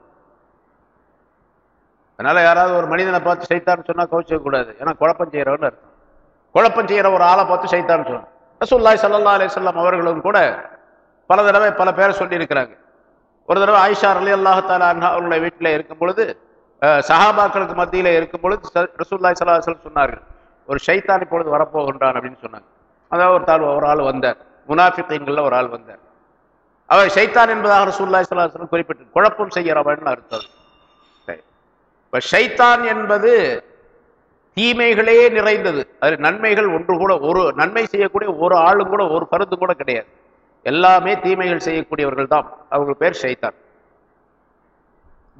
அதனால யாராவது ஒரு மனிதனை பார்த்து சைத்தான்னு சொன்னா கவச்சிக்க கூடாது. ஏன்னா குழப்பம் செய்யறவன் அர்த்தம். குழப்பம் செய்யற ஒரு ஆளை பார்த்து சைத்தான்னு சொன்னான் ரசூல்லாய் சல்லா அலிஸ்லாம் அவர்களும் கூட பல தடவை பல பேரை சொல்லியிருக்கிறாங்க. ஒரு தடவை ஆயிஷா அலி அல்லாஹாலா அவர்களுடைய வீட்டில் இருக்கும் பொழுது சஹாபாக்களுக்கு மத்தியில் இருக்கும் பொழுது ரசூல்லாய் சல்லா சொன்னார்கள் ஒரு ஷைத்தான் இப்பொழுது வரப்போகின்றான் அப்படின்னு சொன்னாங்க. அதாவது ஒரு தாள் ஒரு ஆள் வந்தார். முனாஃபித்தீன்கள்ல ஒரு ஆள் வந்தார். அவர் ஷைத்தான் என்பதாக ரசூல்லாய் சல்லா குறிப்பிட்டு குழப்பம் செய்கிறவன் அர்த்தம். இப்போ ஷைத்தான் என்பது தீமைகளே நிறைந்தது. அது நன்மைகள் ஒன்று கூட ஒரு நன்மை செய்யக்கூடிய ஒரு ஆளும் கூட ஒரு கருத்து கூட கிடையாது. எல்லாமே தீமைகள் செய்யக்கூடியவர்கள் தான். அவங்க பேர் ஷைத்தான்.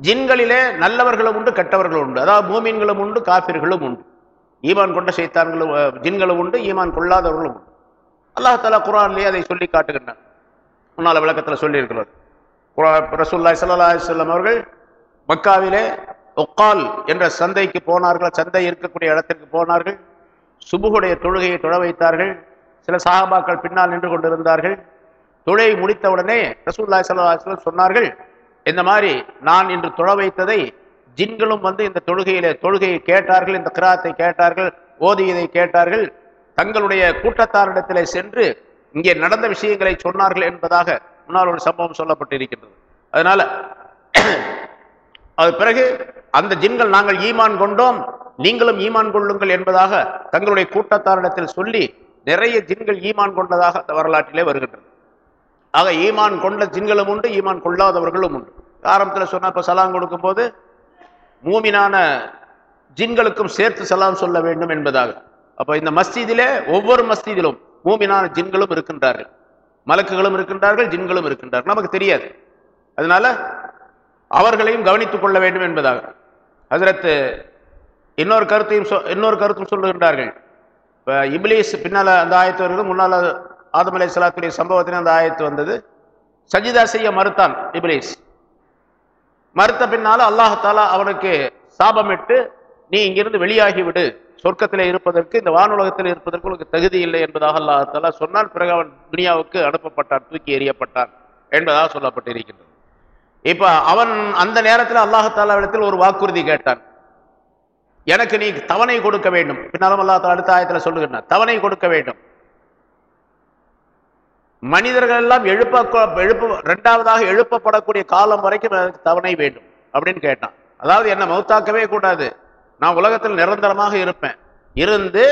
ஜின்களிலே நல்லவர்களும் உண்டு கெட்டவர்களும் உண்டு. அதாவது மூமின்களும் உண்டு காபிர்களும் உண்டு. ஈமான் கொண்ட சைத்தான்களும் ஜின்களும் உண்டு ஈமான் கொள்ளாதவர்களும் உண்டு. அல்லாஹ் தலா குரான்லேயே அதை சொல்லி காட்டுகின்றான். முன்னால விளக்கத்தில் சொல்லியிருக்கிறார். ரசூல்லா ரசூலுல்லாஹி ஸல்லல்லாஹு அவர்கள் மக்காவிலே ஒக்கால் என்ற சந்தைக்கு போனார்கள் சந்தை இருக்கக்கூடிய இடத்திற்கு போனார்கள். சுபுகுடைய தொழுகையை தொழ வைத்தார்கள். சில சாகபாக்கள் பின்னால் நின்று கொண்டிருந்தார்கள். தொழை முடித்தவுடனே ரசூலுல்லாஹி சல்லா அலைஹி சொன்னார்கள் இந்த மாதிரி நான் இன்று தொழ வைத்ததை ஜின்களும் வந்து இந்த தொழுகையிலே தொழுகையை கேட்டார்கள் இந்த கிராத்தை கேட்டார்கள் ஓதியதை கேட்டார்கள் தங்களுடைய கூட்டத்தாரிடத்திலே சென்று இங்கே நடந்த விஷயங்களை சொன்னார்கள் என்பதாக முன்னால் ஒரு சம்பவம் சொல்லப்பட்டிருக்கின்றது. அதனால அது பிறகு அந்த ஜின்கள் நாங்கள் ஈமான் கொண்டோம் நீங்களும் ஈமான் கொள்ளுங்கள் என்பதாக தங்களுடைய கூட்டத்தாரிடத்தில் சொல்லி நிறைய ஜின்கள் ஈமான் கொண்டதாக அந்த வரலாற்றிலே வருகின்றது. ஆக ஈமான் கொண்ட ஜின்களும் உண்டு ஈமான் கொள்ளாதவர்களும் உண்டு. ஆரம்பத்தில் சொன்ன இப்போ சலாம் கொடுக்கும்போது மூமினான ஜின்களுக்கும் சேர்த்து சலாம் சொல்ல வேண்டும் என்பதாக. அப்போ இந்த மஸ்ஜிதிலே ஒவ்வொரு மஸ்ஜிதிலும் மூமினான ஜின்களும் இருக்கின்றார்கள். மலக்குகளும் இருக்கின்றார்கள் ஜின்களும் இருக்கின்றார்கள். நமக்கு தெரியாது. அதனால அவர்களையும் கவனித்துக் கொள்ள வேண்டும் என்பதாக. ஹசரத் இன்னொரு கருத்தையும் சொ- இன்னொரு கருத்தும் சொல்லுகின்றார்கள். இப்போ இப்லீஸ் பின்னால அந்த ஆயத்து வருது முன்னால் ஆதம் அலை சலாத்துடைய சம்பவத்திலே அந்த ஆயத்து வந்தது. சஜிதா செய்ய மறுத்தான் இப்லீஸ். மறுத்த பின்னால அல்லாஹாலா அவனுக்கு சாபமிட்டு நீ இங்கிருந்து வெளியாகி விடு சொர்க்கத்திலே இருப்பதற்கு இந்த வானுலகத்தில் இருப்பதற்கு உனக்கு தகுதி இல்லை என்பதாக அல்லாஹாலா சொன்னான் பிறகு அவன் துனியாவுக்கு அனுப்பப்பட்டான் தூக்கி எறியப்பட்டான் என்பதாக சொல்லப்பட்டிருக்கின்றது. இப்ப அவன் அந்த நேரத்தில் அல்லாஹாலாவிடத்தில் ஒரு வாக்குறுதி கேட்டான். எனக்கு நீ தவணை கொடுக்க வேண்டும். பின்னாலும் அல்லாஹ் அடுத்த ஆயத்தில் சொல்லுகின்றான் தவணை கொடுக்க வேண்டும். மனிதர்கள் எல்லாம் எழுப்ப எழுப்ப ரெண்டாவதாக எழுப்பப்படக்கூடிய காலம் வரைக்கும் எனக்கு தவணை வேண்டும் அப்படின்னு கேட்டான். அதாவது என்ன மௌத்தாக்கவே கூடாது. நான் உலகத்தில் நிரந்தரமாக இருப்பேன். இருந்து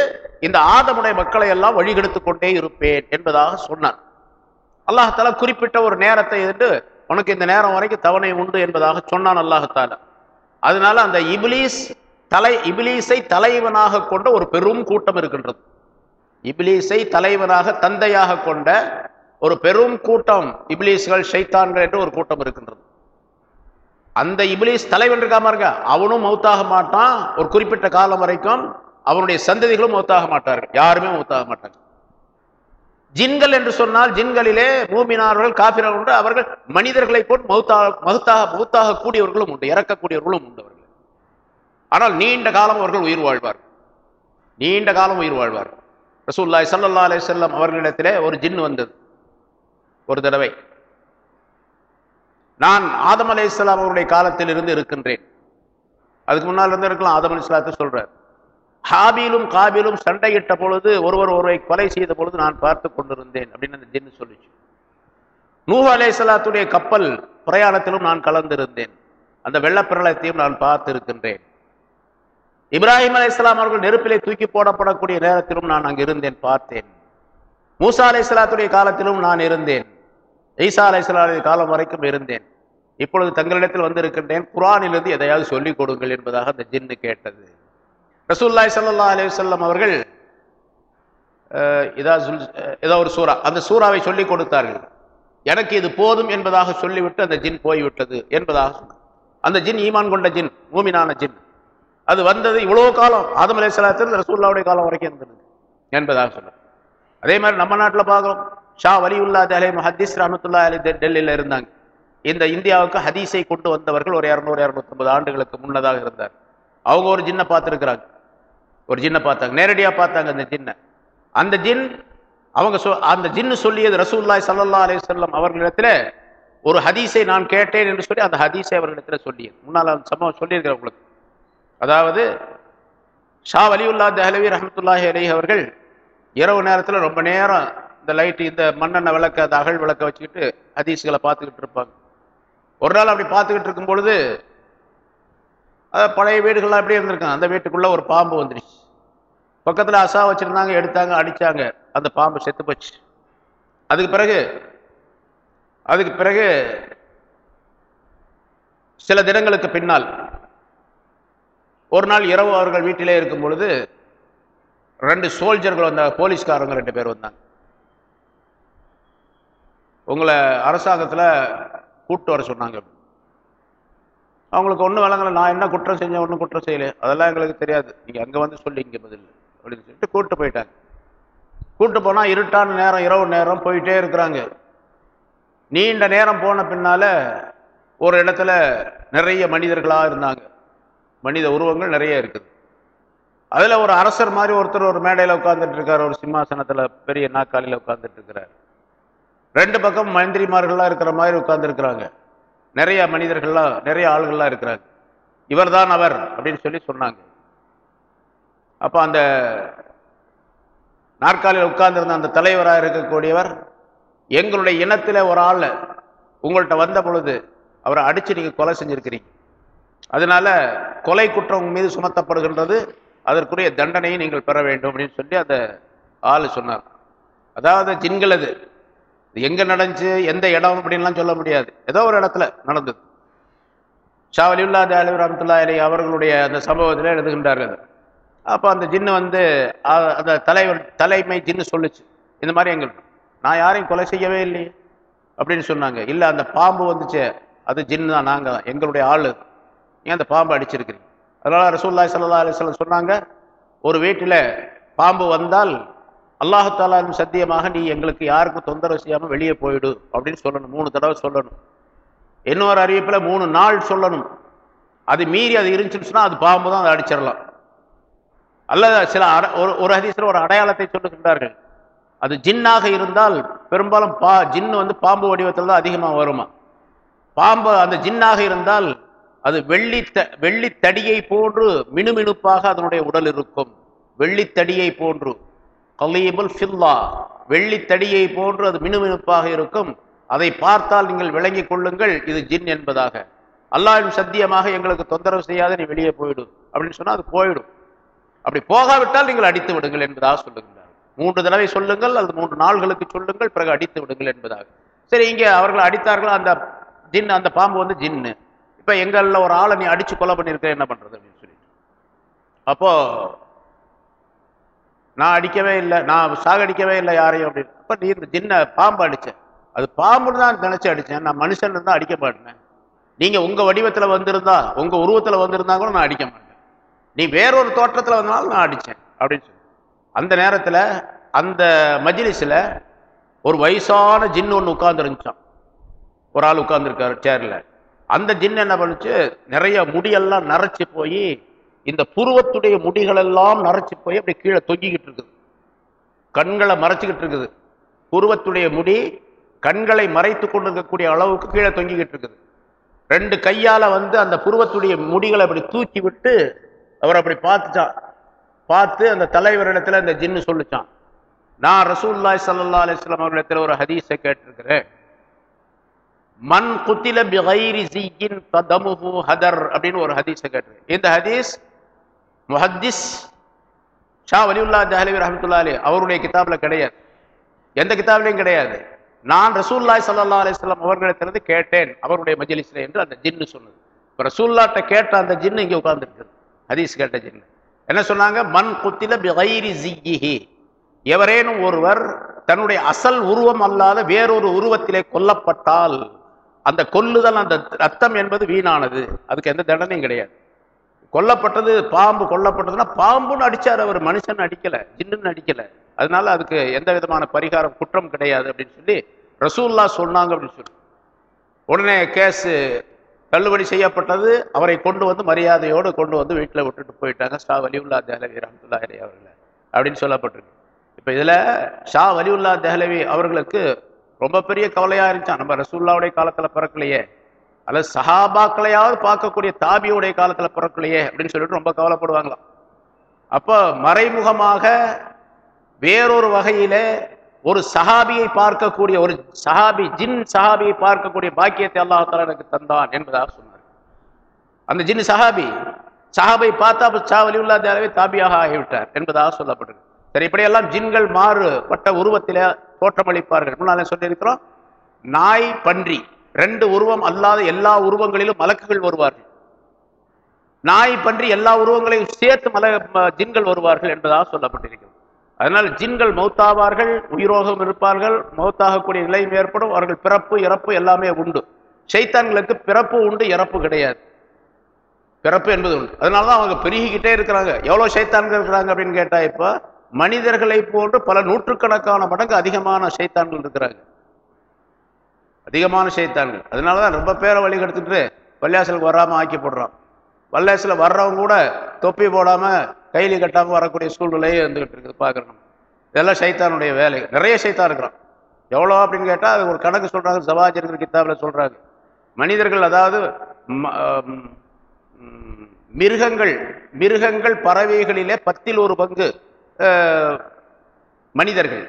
இந்த ஆதமுடைய மக்களை எல்லாம் வழிகெடுத்து கொண்டே இருப்பேன் என்பதாக சொன்னார். அல்லாஹால குறிப்பிட்ட ஒரு நேரத்தை இருந்து உனக்கு இந்த நேரம் வரைக்கும் தவணை உண்டு என்பதாக சொன்னான் அல்லாஹால அதனால அந்த இபிலீஸ் தலை இபிலீஸை தலைவனாக கொண்ட ஒரு பெரும் கூட்டம் இருக்கின்றது. இபிலீஸை தலைவனாக தந்தையாக கொண்ட ஒரு பெரும் கூட்டம் இபிலீஸ்கள் ஷைத்தான்கள் என்று ஒரு கூட்டம் இருக்கின்றது. அந்த இபிலீஸ் தலைவன் இருக்கா பாருங்க அவனும் மௌத்தாக மாட்டான். ஒரு குறிப்பிட்ட காலம் வரைக்கும் அவனுடைய சந்ததிகளும் மௌத்தாக மாட்டார்கள். யாருமே மௌத்தாக மாட்டாங்க. ஜின்கள் என்று சொன்னால் ஜின்களிலே மூமினார்கள் காபிரர்கள் உண்டு. அவர்கள் மனிதர்களை போட்டு மௌத்தாக மௌத்தாக மௌத்தாக கூடியவர்களும் உண்டு. இறக்கக்கூடியவர்களும் உண்டு அவர்கள். ஆனால் நீண்ட காலம் அவர்கள் உயிர் வாழ்வார். நீண்ட காலம் உயிர் வாழ்வார். ரசூல்லாய் சல்லா அலே செல்லம் அவர்களிடத்திலே ஒரு ஜின் வந்தது. ஒரு தடவை. நான் ஆதம் அலை இஸ்லாம் அவருடைய காலத்தில் இருந்து இருக்கின்றேன். அதுக்கு முன்னால் இருந்து இருக்கலாம் ஆதம் அலி இஸ்லாத்தை சொல்றார். ஹாபிலும் காபிலும் சண்டையிட்ட பொழுது ஒருவர் ஒருவரை கொலை செய்த பொழுது நான் பார்த்து கொண்டிருந்தேன் அப்படின்னு அந்த ஜின்னு சொல்லிச்சு. நூஹ் அலே சலாத்துடைய கப்பல் பிரயாணத்திலும் நான் கலந்திருந்தேன். அந்த வெள்ளப்பிரளத்தையும் நான் பார்த்து இருக்கின்றேன் இப்ராஹிம் இஸ்லாம் அவர்கள் நெருப்பிலே தூக்கி போடப்படக்கூடிய நேரத்திலும் நான் அங்கு இருந்தேன் பார்த்தேன். மூசா அலை சலாத்துடைய காலத்திலும் நான் இருந்தேன். ஈசா அலை காலம் வரைக்கும் இருந்தேன். இப்பொழுது தங்களிடத்தில் வந்திருக்கின்றேன். குரானிலிருந்து எதையாவது சொல்லிக் கொடுங்கள் என்பதாக அந்த ஜின்னு கேட்டது. ரசூல்லாய் சல்லா அலி வல்லம் அவர்கள் ஏதோ ஒரு சூறா அந்த சூறாவை சொல்லிக் கொடுத்தார்கள். எனக்கு இது போதும் என்பதாக சொல்லிவிட்டு அந்த ஜின் போய்விட்டது என்பதாக சொன்னார். அந்த ஜின் ஈமான் கொண்ட ஜின் மூமினான ஜின். அது வந்தது இவ்வளோ காலம் ஆதம் அலை ரசூல்லாவுடைய காலம் வரைக்கும் இருந்தது என்பதாக சொன்னார். அதே மாதிரி நம்ம நாட்டில் பார்க்குறோம் ஷா வலியுல்லா அலை ஹதீஸ் ரஹமத்துல்லா அலி டெல்லியில் இருந்தாங்க. இந்த இந்தியாவுக்கு ஹதீஸை கொண்டு வந்தவர்கள் ஒரு இரநூறு இரநூத்தம்பது ஆண்டுகளுக்கு முன்னதாக இருந்தார். அவங்க ஒரு ஜின்னை பார்த்துருக்குறாங்க. ஒரு ஜின்னை பார்த்தாங்க. நேரடியாக பார்த்தாங்க அந்த ஜின்னை. அந்த ஜின் அவங்க சொ அந்த ஜின்னு சொல்லியது ரசூல்லாய் சல்லா அலைஹி வஸல்லம் அவர்களிடத்துல ஒரு ஹதீஸை நான் கேட்டேன் என்று சொல்லி அந்த ஹதீஸை அவர்களிடத்தில் சொல்லியது. முன்னால் அந்த சம்பவம் சொல்லியிருக்கிறேன் உங்களுக்கு. அதாவது ஷா வலியுல்லா தஹலவி ரஹமத்துல்லாஹி அலி அவர்கள் இரவு நேரத்தில் ரொம்ப நேரம் இந்த லைட் இந்த மண்ணெண்ணெய் விளக்க அந்த அகழ் விளக்க வச்சுக்கிட்டு ஹதீஸ்களை பார்த்துக்கிட்டு இருப்பாங்க. ஒரு நாள் அப்படி பார்த்துக்கிட்டு இருக்கும் பொழுது அதாவது பழைய வீடுகள்லாம் அப்படியே இருந்திருக்காங்க அந்த வீட்டுக்குள்ள ஒரு பாம்பு வந்துருச்சு. பக்கத்துல அசா வச்சிருந்தாங்க எடுத்தாங்க அடிச்சாங்க. அந்த பாம்பு செத்து போச்சு. அதுக்கு பிறகு அதுக்கு பிறகு சில தினங்களுக்கு பின்னால் ஒரு நாள் இரவு அவர்கள் வீட்டிலே இருக்கும் பொழுது ரெண்டு சோல்ஜர்கள் வந்த போலீஸ்காரங்க ரெண்டு பேர் வந்தாங்க. உங்களை அரசாங்கத்தில் கூப்பிட்டு வர சொன்னாங்க. அவங்களுக்கு ஒன்றும் விளங்கலை நான் என்ன குற்றம் செஞ்சேன் ஒன்றும் குற்றம் செய்யல. அதெல்லாம் எங்களுக்கு தெரியாது. நீங்கள் அங்கே வந்து சொல்லி இங்கே பதில் அப்படின்னு சொல்லிட்டு கூப்பிட்டு போயிட்டாங்க. கூப்பிட்டு போனால் இருட்டான நேரம் இரவு நேரம் போயிட்டே இருக்கிறாங்க. நீண்ட நேரம் போன பின்னால ஒரு இடத்துல நிறைய மனிதர்களாக இருந்தாங்க. மனித உருவங்கள் நிறைய இருக்குது. அதில் ஒரு அரசர் மாதிரி ஒருத்தர் ஒரு மேடையில் உட்காந்துட்டு இருக்கார். ஒரு சிம்மாசனத்தில் பெரிய நாக்காளியில் உட்காந்துட்டு இருக்கிறார். ரெண்டு பக்கம் மந்திரிமார்கள்லாம் இருக்கிற மாதிரி உட்கார்ந்துருக்கிறாங்க. நிறைய மனிதர்கள்லாம் நிறைய ஆளுகள்லாம் இருக்கிறாங்க. இவர்தான் அவர் அப்படின்னு சொல்லி சொன்னாங்க. அப்போ அந்த நாற்காலியில் உட்கார்ந்துருந்த அந்த தலைவராக இருக்கக்கூடியவர் எங்களுடைய இனத்தில் ஒரு ஆள் உங்கள்கிட்ட வந்த பொழுது அவரை அடித்து நீங்கள் கொலை செஞ்சுருக்கிறீங்க. அதனால கொலை குற்றம் மீது சுமத்தப்படுகின்றது அதற்குரிய தண்டனையை நீங்கள் பெற வேண்டும் அப்படின்னு சொல்லி அந்த ஆள் சொன்னார். அதாவது ஜின்கள் அது எங்க நடந்துச்சு எந்த இடம் அப்படின்லாம் சொல்ல முடியாது. ஏதோ ஒரு இடத்துல நடந்தது. ஷா அலிவுல்லா அலி ரஹமத்துல்லா அலி அவர்களுடைய அந்த சம்பவத்தில் எழுதுகின்றார்கள். அப்போ அந்த ஜின்னு வந்து அந்த தலைவர் தலைமை ஜின்னு சொல்லுச்சு. இந்த மாதிரி எங்களுக்கு நான் யாரையும் கொலை செய்யவே இல்லையே அப்படின்னு சொன்னாங்க. இல்லை அந்த பாம்பு வந்துச்சு. அது ஜின்னு தான் நாங்கள் தான். எங்களுடைய ஆள். ஏன் அந்த பாம்பு அடிச்சிருக்கிறீங்க? அதனால் ரசூல்லாய் சல்லா அலிஸ்லாம் சொன்னாங்க ஒரு வீட்டில் பாம்பு வந்தால் அல்லாஹாலும் சத்தியமாக நீ எங்களுக்கு யாருக்கும் தொந்தரவு செய்யாமல் வெளியே போயிடு அப்படின்னு சொல்லணும். மூணு தடவை சொல்லணும். இன்னொரு அறிவிப்பில் மூணு நாள் சொல்லணும். அது மீறி அது இருந்துச்சுன்னா அது பாம்பு தான் அதை அடிச்சிடலாம். அல்லது சில அட ஒரு ஒரு ஹதீஸ்ல ஒரு அடையாளத்தை சொல்லுகின்றார்கள் அது ஜின்னாக இருந்தால் பெரும்பாலும் பா ஜின்னு வந்து பாம்பு வடிவத்தில் தான் அதிகமாக வருமா? பாம்பு அந்த ஜின்னாக இருந்தால் அது வெள்ளி த வெள்ளித்தடியை போன்று மினுமினுப்பாக அதனுடைய உடல் இருக்கும். வெள்ளித்தடியை போன்று. கலீபுல் ஃபில்லா. வெள்ளித்தடியை போன்று அது மினுமினுப்பாக இருக்கும். அதை பார்த்தால் நீங்கள் விளங்கிக் கொள்ளுங்கள் இது ஜின் என்பதாக. அல்லாவின் சத்தியமாக எங்களுக்கு தொந்தரவு செய்யாத நீ வெளியே போயிடு. அப்படின்னு சொன்னால் அது போயிடும். அப்படி போகாவிட்டால் நீங்கள் அடித்து விடுங்கள் என்பதாக சொல்லுங்கள் மூன்று தடவை சொல்லுங்கள் அல்லது மூன்று நாள்களுக்கு சொல்லுங்கள் பிறகு அடித்து விடுங்கள் என்பதாக. சரி இங்கே அவர்கள் அடித்தார்களோ? அந்த ஜின் அந்த பாம்பு வந்து ஜின்னு. இப்போ எங்களில் ஒரு ஆளை நீ அடித்து கொலை பண்ணியிருக்க என்ன பண்ணுறது அப்படின்னு சொல்லிட்டு. அப்போது நான் அடிக்கவே இல்லை நான் சாகடிக்கவே இல்லை யாரையும் அப்படின்னு. அப்போ நீ இந்த பாம்பு அடித்தேன் அது பாம்புன்னு தான் நினச்சி அடித்தேன் நான் மனுஷன் இருந்தால் அடிக்க மாட்டேன். நீங்கள் உங்கள் வடிவத்தில் வந்திருந்தா உங்கள் உருவத்தில் வந்திருந்தா கூட நான் அடிக்க மாட்டேன். நீ வேறொரு தோற்றத்தில் வந்தாலும் நான் அடித்தேன் அப்படின்னு சொல்லி. அந்த நேரத்தில் அந்த மஜ்லிஸ்ல ஒரு வயசான ஜின்னு ஒன்று உட்காந்துருந்துச்சான் ஒரு ஆள் உட்காந்துருக்காரு சேரில் அந்த ஜின்னு என்ன பண்ணுச்சு நிறைய முடியெல்லாம் நரைச்சி போய் இந்த புருவத்துடைய முடிகள் எல்லாம் நரைச்சி போய் அப்படி கீழே தொங்கிக்கிட்டு இருக்குது. கண்களை மறைச்சிக்கிட்டு இருக்குது. புருவத்துடைய முடி கண்களை மறைத்து கொண்டிருக்கக்கூடிய அளவுக்கு கீழே தொங்கிக்கிட்டு இருக்குது. ரெண்டு கையால வந்து அந்த புருவத்துடைய முடிகளை அப்படி தூக்கி விட்டு அவர் அப்படி பார்த்துச்சான். பார்த்து அந்த தலைவரிடத்தில் அந்த ஜின்னு சொல்லுச்சான். நான் ரசூல்லாய் சல்லா அலிஸ்லாம் அவர்களிடத்தில் ஒரு ஹதீஸை கேட்டிருக்கிறேன். மண் குத்தில பிகைரி ஜியின் ததமுஹு ஹதர் அப்படின்னு ஒரு ஹதீஸை கேட்டிருக்கேன் இந்த ஹதீஸ் முஹத்திஸ் ஷா வலியுல்லா ஜஹலவி ரஹமத்துல்லா அலி அவருடைய கிதாபில் கிடையாது. எந்த கிதாபிலையும் கிடையாது. நான் ரசூல்லாய் சல்லா அலிஸ்லாம் அவர்களிடத்திலிருந்து கேட்டேன் அவருடைய மஜ்லிஸ்ல என்று அந்த ஜின்னு சொன்னது. இப்போ ரசூல்லாட்ட கேட்ட அந்த ஜின்னு இங்க உட்கார்ந்துருக்குது. ஹதீஸ் கேட்ட ஜின்னு. என்ன சொன்னாங்க? மண் குத்தில பிகைரி ஜிஹி எவரேனும் ஒருவர் தன்னுடைய அசல் உருவம் அல்லாத வேறொரு உருவத்திலே கொல்லப்பட்டால் அந்த கொல்லுதல் அந்த ரத்தம் என்பது வீணானது. அதுக்கு எந்த தண்டனையும் கிடையாது. கொல்லப்பட்டது பாம்பு கொல்லப்பட்டதுன்னா பாம்புன்னு அடிச்சார் அவர். மனுஷன் அடிக்கல ஜின்னு அடிக்கல. அதனால அதுக்கு எந்த விதமான பரிகாரம் குற்றம் கிடையாது அப்படின்னு சொல்லி ரசூல்லா சொன்னாங்க அப்படின்னு சொல்லி. உடனே கேஸ் தள்ளுபடி செய்யப்பட்டது. அவரை கொண்டு வந்து மரியாதையோடு கொண்டு வந்து வீட்டில் விட்டுட்டு போயிட்டாங்க. ஷா வலிவுல்லா தேலவி ரஹமத்துல்லாஹி அவர்களை அப்படின்னு சொல்லப்பட்டிருக்கு. இப்போ இதில் ஷா வலிவுல்லா தேலவி அவர்களுக்கு ரொம்ப பெரிய கவலையாக இருந்துச்சான் நம்ம ரசூல்லாவுடைய காலத்தில் பிறக்கலையே. அல்லது சஹாபாக்களையாவது பார்க்கக்கூடிய தாபியுடைய காலத்துல பிறக்கலையே அப்படின்னு சொல்லிட்டு ரொம்ப கவலைப்படுவாங்களாம். அப்போ மறைமுகமாக வேறொரு வகையிலே ஒரு சஹாபியை பார்க்கக்கூடிய ஒரு சஹாபி ஜின் சஹாபியை பார்க்கக்கூடிய பாக்கியத்தை அல்லாஹால எனக்கு தந்தான் என்பதாக சொன்னார். அந்த ஜின் சஹாபி சஹாபை பார்த்தா அப்ப சா தாபியாக ஆகிவிட்டார் என்பதாக சொல்லப்படுது. சரி இப்படியெல்லாம் ஜின்கள் மாறுபட்ட உருவத்தில் தோற்றமளிப்பார்கள். முன்னாலே சொல்லியிருக்கிறோம் நாய் பன்றி. ரெண்டு உருவம் அல்லாத எல்லா உருவங்களிலும் மலக்குகள் வருவார்கள். நாய் பன்றி எல்லா உருவங்களையும் சேர்த்து மல ஜின்கள் வருவார்கள் என்பதாக சொல்லப்பட்டிருக்கிறது. அதனால் ஜின்கள் மௌத்தாவார்கள் உயிரோகம் இருப்பார்கள் மௌத்தாகக்கூடிய நிலையும் ஏற்படும் அவர்கள் பிறப்பு இறப்பு எல்லாமே உண்டு. ஷைத்தான்களுக்கு பிறப்பு உண்டு இறப்பு கிடையாது. பிறப்பு என்பது உண்டு. அதனால தான் அவங்க பெருகிக்கிட்டே இருக்கிறாங்க. எவ்வளோ சைத்தான்கள் இருக்கிறாங்க அப்படின்னு கேட்டால் இப்போ மனிதர்களை போன்று பல நூற்றுக்கணக்கான மடங்கு அதிகமான சைத்தான்கள் இருக்கிறாங்க. அதிகமான சைத்தான்கள். அதனால தான் ரொம்ப பேரை வழி கெடுத்துட்டு வல்லியாசலுக்கு வராமல் ஆக்கி போடுறான். வல்லியாசில் வர்றவங்க கூட தொப்பி போடாமல் கைலி கட்டாமல் வரக்கூடிய சூழ்நிலையே இருந்துகிட்டு இருக்குது பார்க்கணும் இதெல்லாம் சைத்தானுடைய வேலை. நிறைய சைத்தான் இருக்கிறான். எவ்வளோ அப்படின்னு கேட்டால் அது ஒரு கணக்கு சொல்கிறாங்க சவாஜ் இருக்கிற கித்தாபில் சொல்கிறாங்க மனிதர்கள் அதாவது ம- மிருகங்கள் மிருகங்கள் பறவைகளிலே பத்தில் ஒரு பங்கு மனிதர்கள்.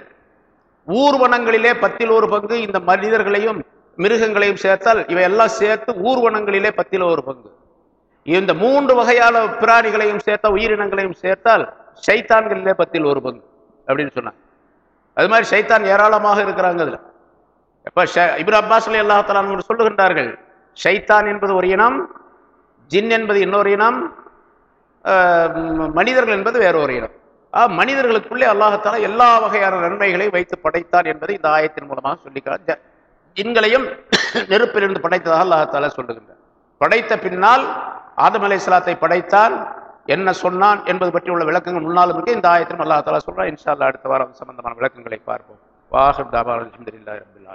ஊர்வனங்களிலே பத்தில் ஒரு பங்கு இந்த மனிதர்களையும் மிருகங்களையும் சேர்த்தால் இவையெல்லாம் சேர்த்து ஊர்வனங்களிலே பத்தில் ஒரு பங்கு. இந்த மூன்று வகையான பிராணிகளையும் சேர்த்தா உயிரினங்களையும் சேர்த்தால் சைத்தான்களிலே பத்தில் ஒரு பங்கு அப்படின்னு சொன்னாங்க. அது மாதிரி சைத்தான் ஏராளமாக இருக்கிறாங்க அதில். இப்போ ஷ- இப்னு அப்பாஸ் அலி சொல்லுகின்றார்கள் ஷைத்தான் என்பது ஒரு இனம் ஜின் என்பது இன்னொரு இனம் மனிதர்கள் என்பது வேற ஒரு இனம். மனிதர்களுக்குள்ளே அல்லாஹத்தாலா எல்லா வகையான நன்மைகளையும் வைத்து படைத்தான் என்பதை இந்த ஆயத்தின் மூலமாக சொல்லிக்கிறார் ஜின்களையும் நெருப்பிலிருந்து படைத்ததாக அல்லாஹத்தாலா சொல்லுகின்றார். படைத்த பின்னால் ஆதம் இஸ்லாத்தை படைத்தான் என்ன சொன்னான் என்பது பற்றி உள்ள விளக்கங்கள் முன்னாலும் இருக்கு. இந்த ஆயத்திலும் அல்லாஹாலா சொல்றான். இன்ஷா அல்லா அடுத்த வாரம் சம்பந்தமான விளக்கங்களை பார்ப்போம். வாஹிப் தாபா அலமதுல்லா